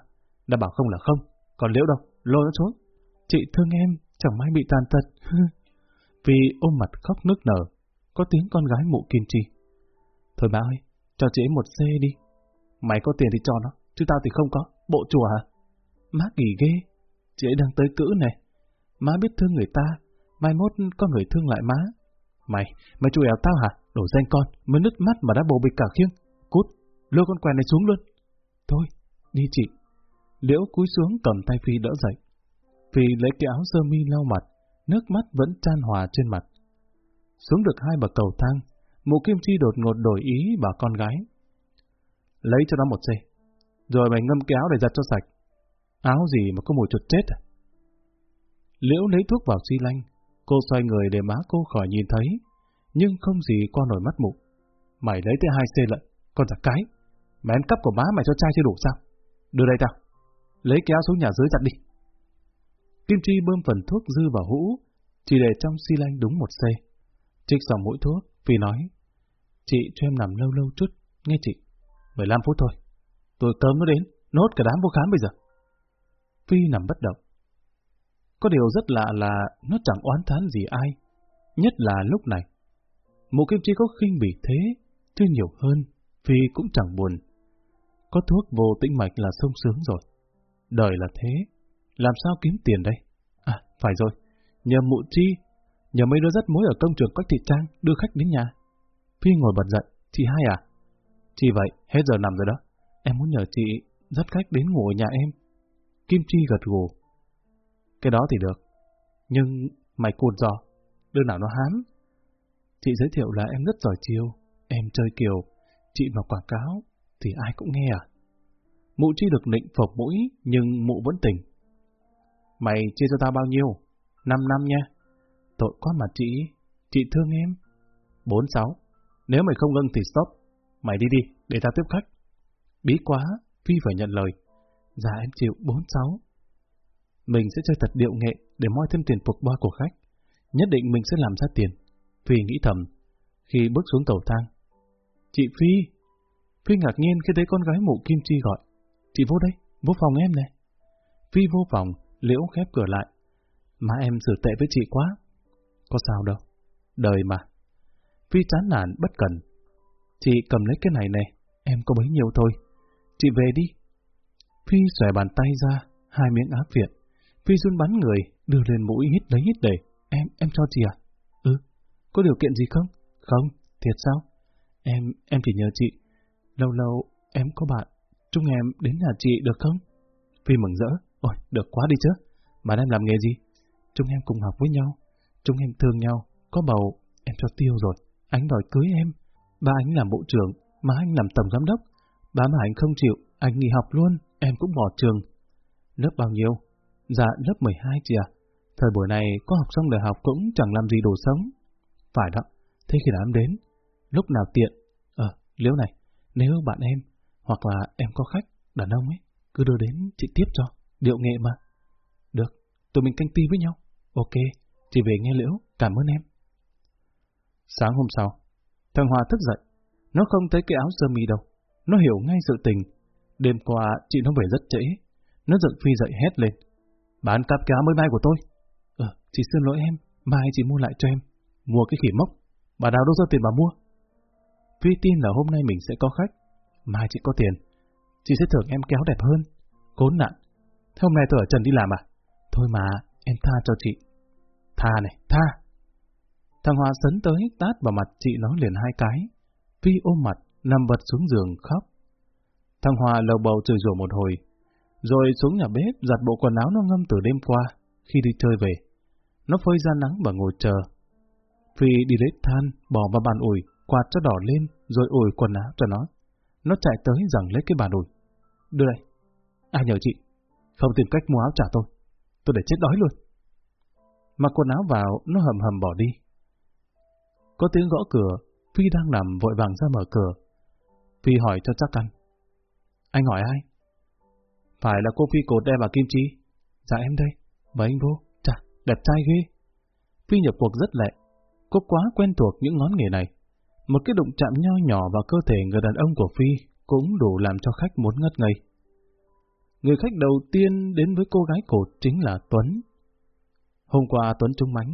Đã bảo không là không, còn liễu đâu, lôi nó xuống. Chị thương em, chẳng may bị tàn tật. [LAUGHS] Vì ôm mặt khóc nức nở, có tiếng con gái mụ kim chi. Thôi bà ơi, cho chị một xe đi. Mày có tiền thì cho nó, chứ tao thì không có. Bộ chùa hả? Má kỳ ghê, chị ấy đang tới cữ này. Má biết thương người ta, mai mốt có người thương lại má. Mày, mày chui ẻo tao hả? Đổ danh con, mới nứt mắt mà đã bồ bịch cả khiêng. Cút, lôi con quèn này xuống luôn. Thôi, đi chị. Liễu cúi xuống cầm tay Phi đỡ dậy. Phi lấy cái áo sơ mi lau mặt, nước mắt vẫn chan hòa trên mặt. Xuống được hai bậc cầu thang, mụ kim chi đột ngột đổi ý bảo con gái. Lấy cho nó một giây, rồi mày ngâm cái áo để giặt cho sạch. Áo gì mà có mùi chuột chết à? Liễu lấy thuốc vào xi lanh, cô xoay người để má cô khỏi nhìn thấy, nhưng không gì qua nổi mắt mụ. Mày lấy tới hai c lận, con giặt cái. Mày ăn cắp của má mày cho trai chưa đủ sao? Đưa đây tao. Lấy kéo xuống nhà dưới giặt đi. Kim Chi bơm phần thuốc dư vào hũ, chỉ để trong xi lanh đúng một c. Trích xong mũi thuốc, Phi nói, chị cho em nằm lâu lâu chút, nghe chị. 15 phút thôi. Tôi cơm nó đến, nốt cả đám vô khám bây giờ. Phi nằm bất động. Có điều rất lạ là nó chẳng oán thán gì ai, nhất là lúc này. Mụ Kim Chi có khinh bỉ thế, chứ nhiều hơn, Phi cũng chẳng buồn. Có thuốc vô tĩnh mạch là sung sướng rồi. Đời là thế, làm sao kiếm tiền đây? À, phải rồi, nhờ mụ chi, nhờ mấy đứa dắt mối ở công trường Quách Thị Trang đưa khách đến nhà. Phi ngồi bật giận, chị hai à? Chị vậy, hết giờ nằm rồi đó. Em muốn nhờ chị dắt khách đến ngủ ở nhà em. Kim Chi gật gù. Cái đó thì được. Nhưng mày cột giò, đứa nào nó hám. Chị giới thiệu là em rất giỏi chiêu, em chơi kiều, chị vào quảng cáo, thì ai cũng nghe à? Mụ chi được nịnh phộc mũi, nhưng mụ vẫn tỉnh. Mày chia cho tao bao nhiêu? Năm năm nha. Tội quá mà chị, chị thương em. Bốn sáu. Nếu mày không ngưng thì stop. Mày đi đi, để tao tiếp khách. Bí quá, Phi phải nhận lời. Dạ em chịu bốn sáu. Mình sẽ chơi thật điệu nghệ để moi thêm tiền phục boa của khách. Nhất định mình sẽ làm ra tiền. Phi nghĩ thầm. Khi bước xuống cầu thang. Chị Phi. Phi ngạc nhiên khi thấy con gái mụ Kim Chi gọi. Chị vô đây, vô phòng em này. Phi vô phòng, Liễu khép cửa lại. Má em xử tệ với chị quá. Có sao đâu. Đời mà. Phi chán nản bất cần. Chị cầm lấy cái này nè, em có bấy nhiêu thôi. Chị về đi. Phi xòe bàn tay ra, hai miếng áp viện. Phi run bắn người, đưa lên mũi hít lấy hít để. Em, em cho chị à? Ừ, có điều kiện gì không? Không, thiệt sao? Em, em chỉ nhờ chị. Lâu lâu, em có bạn, chúng em đến nhà chị được không? Phi mừng rỡ. Ôi, được quá đi chứ. Mà em làm nghề gì? Chúng em cùng học với nhau. Chúng em thương nhau. Có bầu, em cho tiêu rồi. Anh đòi cưới em. Ba anh làm bộ trưởng, mà anh làm tổng giám đốc. Ba mà anh không chịu, anh nghỉ học luôn, em cũng bỏ trường. Lớp bao nhiêu? Dạ, lớp 12 chị à. Thời buổi này có học xong đại học cũng chẳng làm gì đủ sống. Phải đó, thế khi nào em đến? Lúc nào tiện? Ờ, Liễu này, nếu bạn em, hoặc là em có khách, đàn ông ấy, cứ đưa đến chị tiếp cho, điệu nghệ mà. Được, tụi mình canh ti với nhau. Ok, chị về nghe Liễu, cảm ơn em. Sáng hôm sau, thằng Hòa thức dậy, nó không thấy cái áo sơ mi đâu, nó hiểu ngay sự tình. Đêm qua chị nó về rất trễ, nó giận phi dậy hét lên. Bán cặp cái áo mới mai của tôi. Ờ, chị xin lỗi em, mai chị mua lại cho em. Mua cái khỉ mốc, bà nào đâu ra tiền bà mua. Phi tin là hôm nay mình sẽ có khách, mai chị có tiền, chị sẽ thưởng em kéo đẹp hơn. Cốn nạn, thế hôm nay tôi ở Trần đi làm à? Thôi mà, em tha cho chị. Tha này, tha. Thằng Hòa sấn tới tát vào mặt chị nó liền hai cái. Phi ôm mặt, nằm vật xuống giường khóc. Thằng Hòa lầu bầu chửi rủa một hồi, rồi xuống nhà bếp giặt bộ quần áo nó ngâm từ đêm qua, khi đi chơi về. Nó phơi ra nắng và ngồi chờ. Phi đi lấy than, bỏ vào bàn ủi, quạt cho đỏ lên, rồi ủi quần áo cho nó. Nó chạy tới rằng lấy cái bàn ủi. Đưa đây. Ai nhờ chị? Không tìm cách mua áo trả tôi. Tôi để chết đói luôn. Mặc quần áo vào, nó hầm hầm bỏ đi. Có tiếng gõ cửa, Phi đang nằm vội vàng ra mở cửa. Phi hỏi cho chắc ăn. Anh hỏi ai? Phải là cô Phi cột đem vào kim chi? Dạ em đây. Mời anh vô. Chà, đẹp trai ghê. Phi nhập cuộc rất lẹ. Cô quá quen thuộc những ngón nghề này. Một cái đụng chạm nho nhỏ vào cơ thể người đàn ông của Phi cũng đủ làm cho khách muốn ngất ngây. Người khách đầu tiên đến với cô gái cột chính là Tuấn. Hôm qua Tuấn trúng mánh.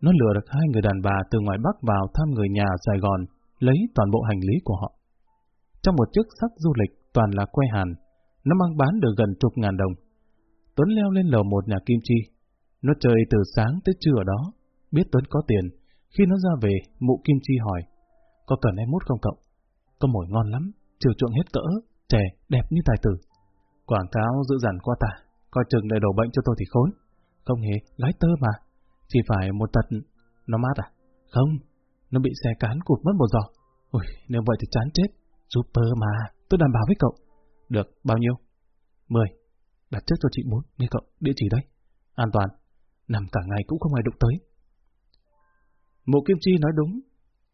Nó lừa được hai người đàn bà từ ngoài Bắc vào thăm người nhà Sài Gòn, lấy toàn bộ hành lý của họ. Trong một chiếc sắc du lịch toàn là que hàn, nó mang bán được gần chục ngàn đồng. Tuấn leo lên lầu một nhà Kim Chi. Nó chơi từ sáng tới trưa ở đó, biết Tuấn có tiền. Khi nó ra về, mụ Kim Chi hỏi, có cần em mút không cậu? Có mồi ngon lắm, chiều chuộng hết cỡ, trẻ, đẹp như tài tử. Quảng cáo giữ dằn qua tả, coi chừng lại đổ bệnh cho tôi thì khốn. Không hề, lái tơ mà. Chỉ phải một tật... Nó mát à? Không, nó bị xe cán cụt mất một giò. Ui, nếu vậy thì chán chết. Super mà, tôi đảm bảo với cậu. Được, bao nhiêu? Mười. Đặt trước cho chị muốn, nghe cậu, địa chỉ đây. An toàn, nằm cả ngày cũng không ai đụng tới. Mộ Kim Chi nói đúng,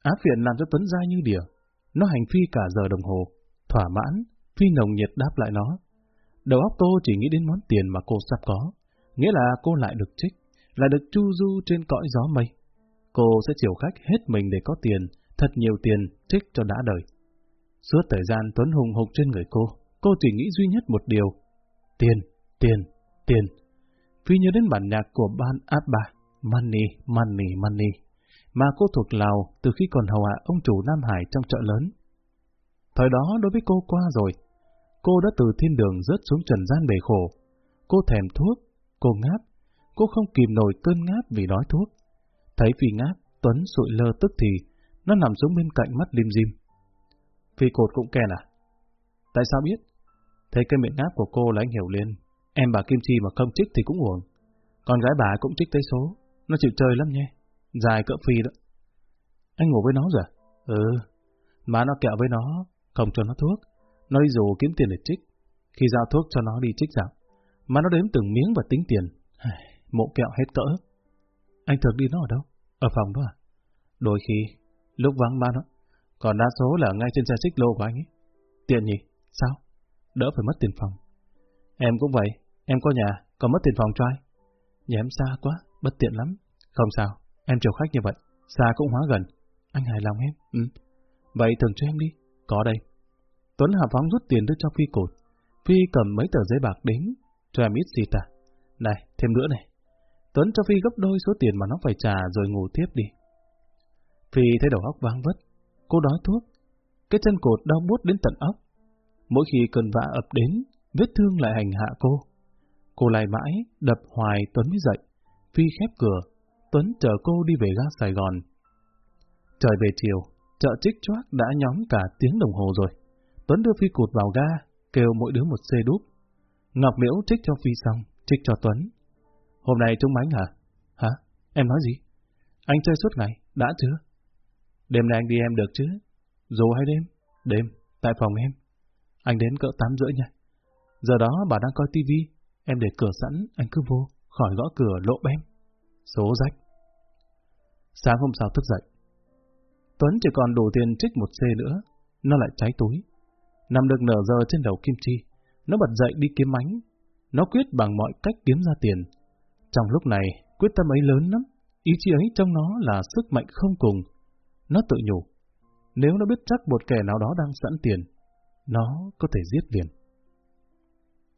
áp phiền làm cho Tuấn ra như đỉa. Nó hành phi cả giờ đồng hồ, thỏa mãn, phi nồng nhiệt đáp lại nó. Đầu óc cô chỉ nghĩ đến món tiền mà cô sắp có, nghĩa là cô lại được trích, lại được chu du trên cõi gió mây. Cô sẽ chiều khách hết mình để có tiền, thật nhiều tiền, trích cho đã đời. Suốt thời gian Tuấn hùng hục trên người cô, cô chỉ nghĩ duy nhất một điều. Tiền, tiền, tiền. Phi nhớ đến bản nhạc của ban Abba, Money, Money, Money, mà cô thuộc Lào từ khi còn hầu hạ ông chủ Nam Hải trong chợ lớn. Thời đó đối với cô qua rồi, cô đã từ thiên đường rớt xuống trần gian bể khổ. Cô thèm thuốc, cô ngáp, cô không kìm nổi cơn ngáp vì đói thuốc. Thấy Phi ngáp, Tuấn sụi lơ tức thì, nó nằm xuống bên cạnh mắt lim dim. Phi cột cũng kèn à? Tại sao biết? Thấy cái miệng ngáp của cô là anh hiểu liền. Em bà Kim Chi mà không trích thì cũng uổng. Con gái bà cũng trích tới số. Nó chịu chơi lắm nhé. Dài cỡ Phi đó. Anh ngủ với nó rồi à? Ừ. Má nó kẹo với nó, không cho nó thuốc. Nó đi dù kiếm tiền để trích. Khi giao thuốc cho nó đi trích dạo. Mà nó đếm từng miếng và tính tiền. Mộ kẹo hết cỡ. Anh thường đi nó ở đâu? Ở phòng đó à? Đôi khi, lúc vắng ba nó, còn đa số là ngay trên xe xích lô của anh ấy. Tiện nhỉ? Sao? Đỡ phải mất tiền phòng. Em cũng vậy, em có nhà, còn mất tiền phòng cho ai? Nhà em xa quá, bất tiện lắm. Không sao, em chiều khách như vậy, xa cũng hóa gần. Anh hài lòng em? Ừ. Vậy thường cho em đi. Có đây. Tuấn Hà Phóng rút tiền đưa cho Phi cột. Phi cầm mấy tờ giấy bạc đến, cho em ít gì ta. Này, thêm nữa này. Tuấn cho Phi gấp đôi số tiền mà nó phải trả rồi ngủ tiếp đi. Phi thấy đầu óc vang vất. Cô đói thuốc. Cái chân cột đau buốt đến tận óc. Mỗi khi cơn vã ập đến, vết thương lại hành hạ cô. Cô lại mãi, đập hoài Tuấn mới dậy. Phi khép cửa, Tuấn chờ cô đi về ga Sài Gòn. Trời về chiều, chợ trích choác đã nhóm cả tiếng đồng hồ rồi. Tuấn đưa Phi cụt vào ga, kêu mỗi đứa một xe đúp. Ngọc Liễu trích cho Phi xong, trích cho Tuấn. Hôm nay trúng bánh hả? Hả? Em nói gì? Anh chơi suốt ngày, đã chưa? Đêm nay anh đi em được chứ? Dù hay đêm? Đêm, tại phòng em. Anh đến cỡ 8 rưỡi nha. Giờ đó bà đang coi tivi, em để cửa sẵn, anh cứ vô, khỏi gõ cửa lộ bem. Số rách. Sáng hôm sau thức dậy, Tuấn chỉ còn đủ tiền trích một C nữa, nó lại cháy túi. Nằm được nở giờ trên đầu Kim Chi, nó bật dậy đi kiếm mánh. Nó quyết bằng mọi cách kiếm ra tiền. Trong lúc này, quyết tâm ấy lớn lắm, ý chí ấy trong nó là sức mạnh không cùng. Nó tự nhủ, nếu nó biết chắc một kẻ nào đó đang sẵn tiền, nó có thể giết liền.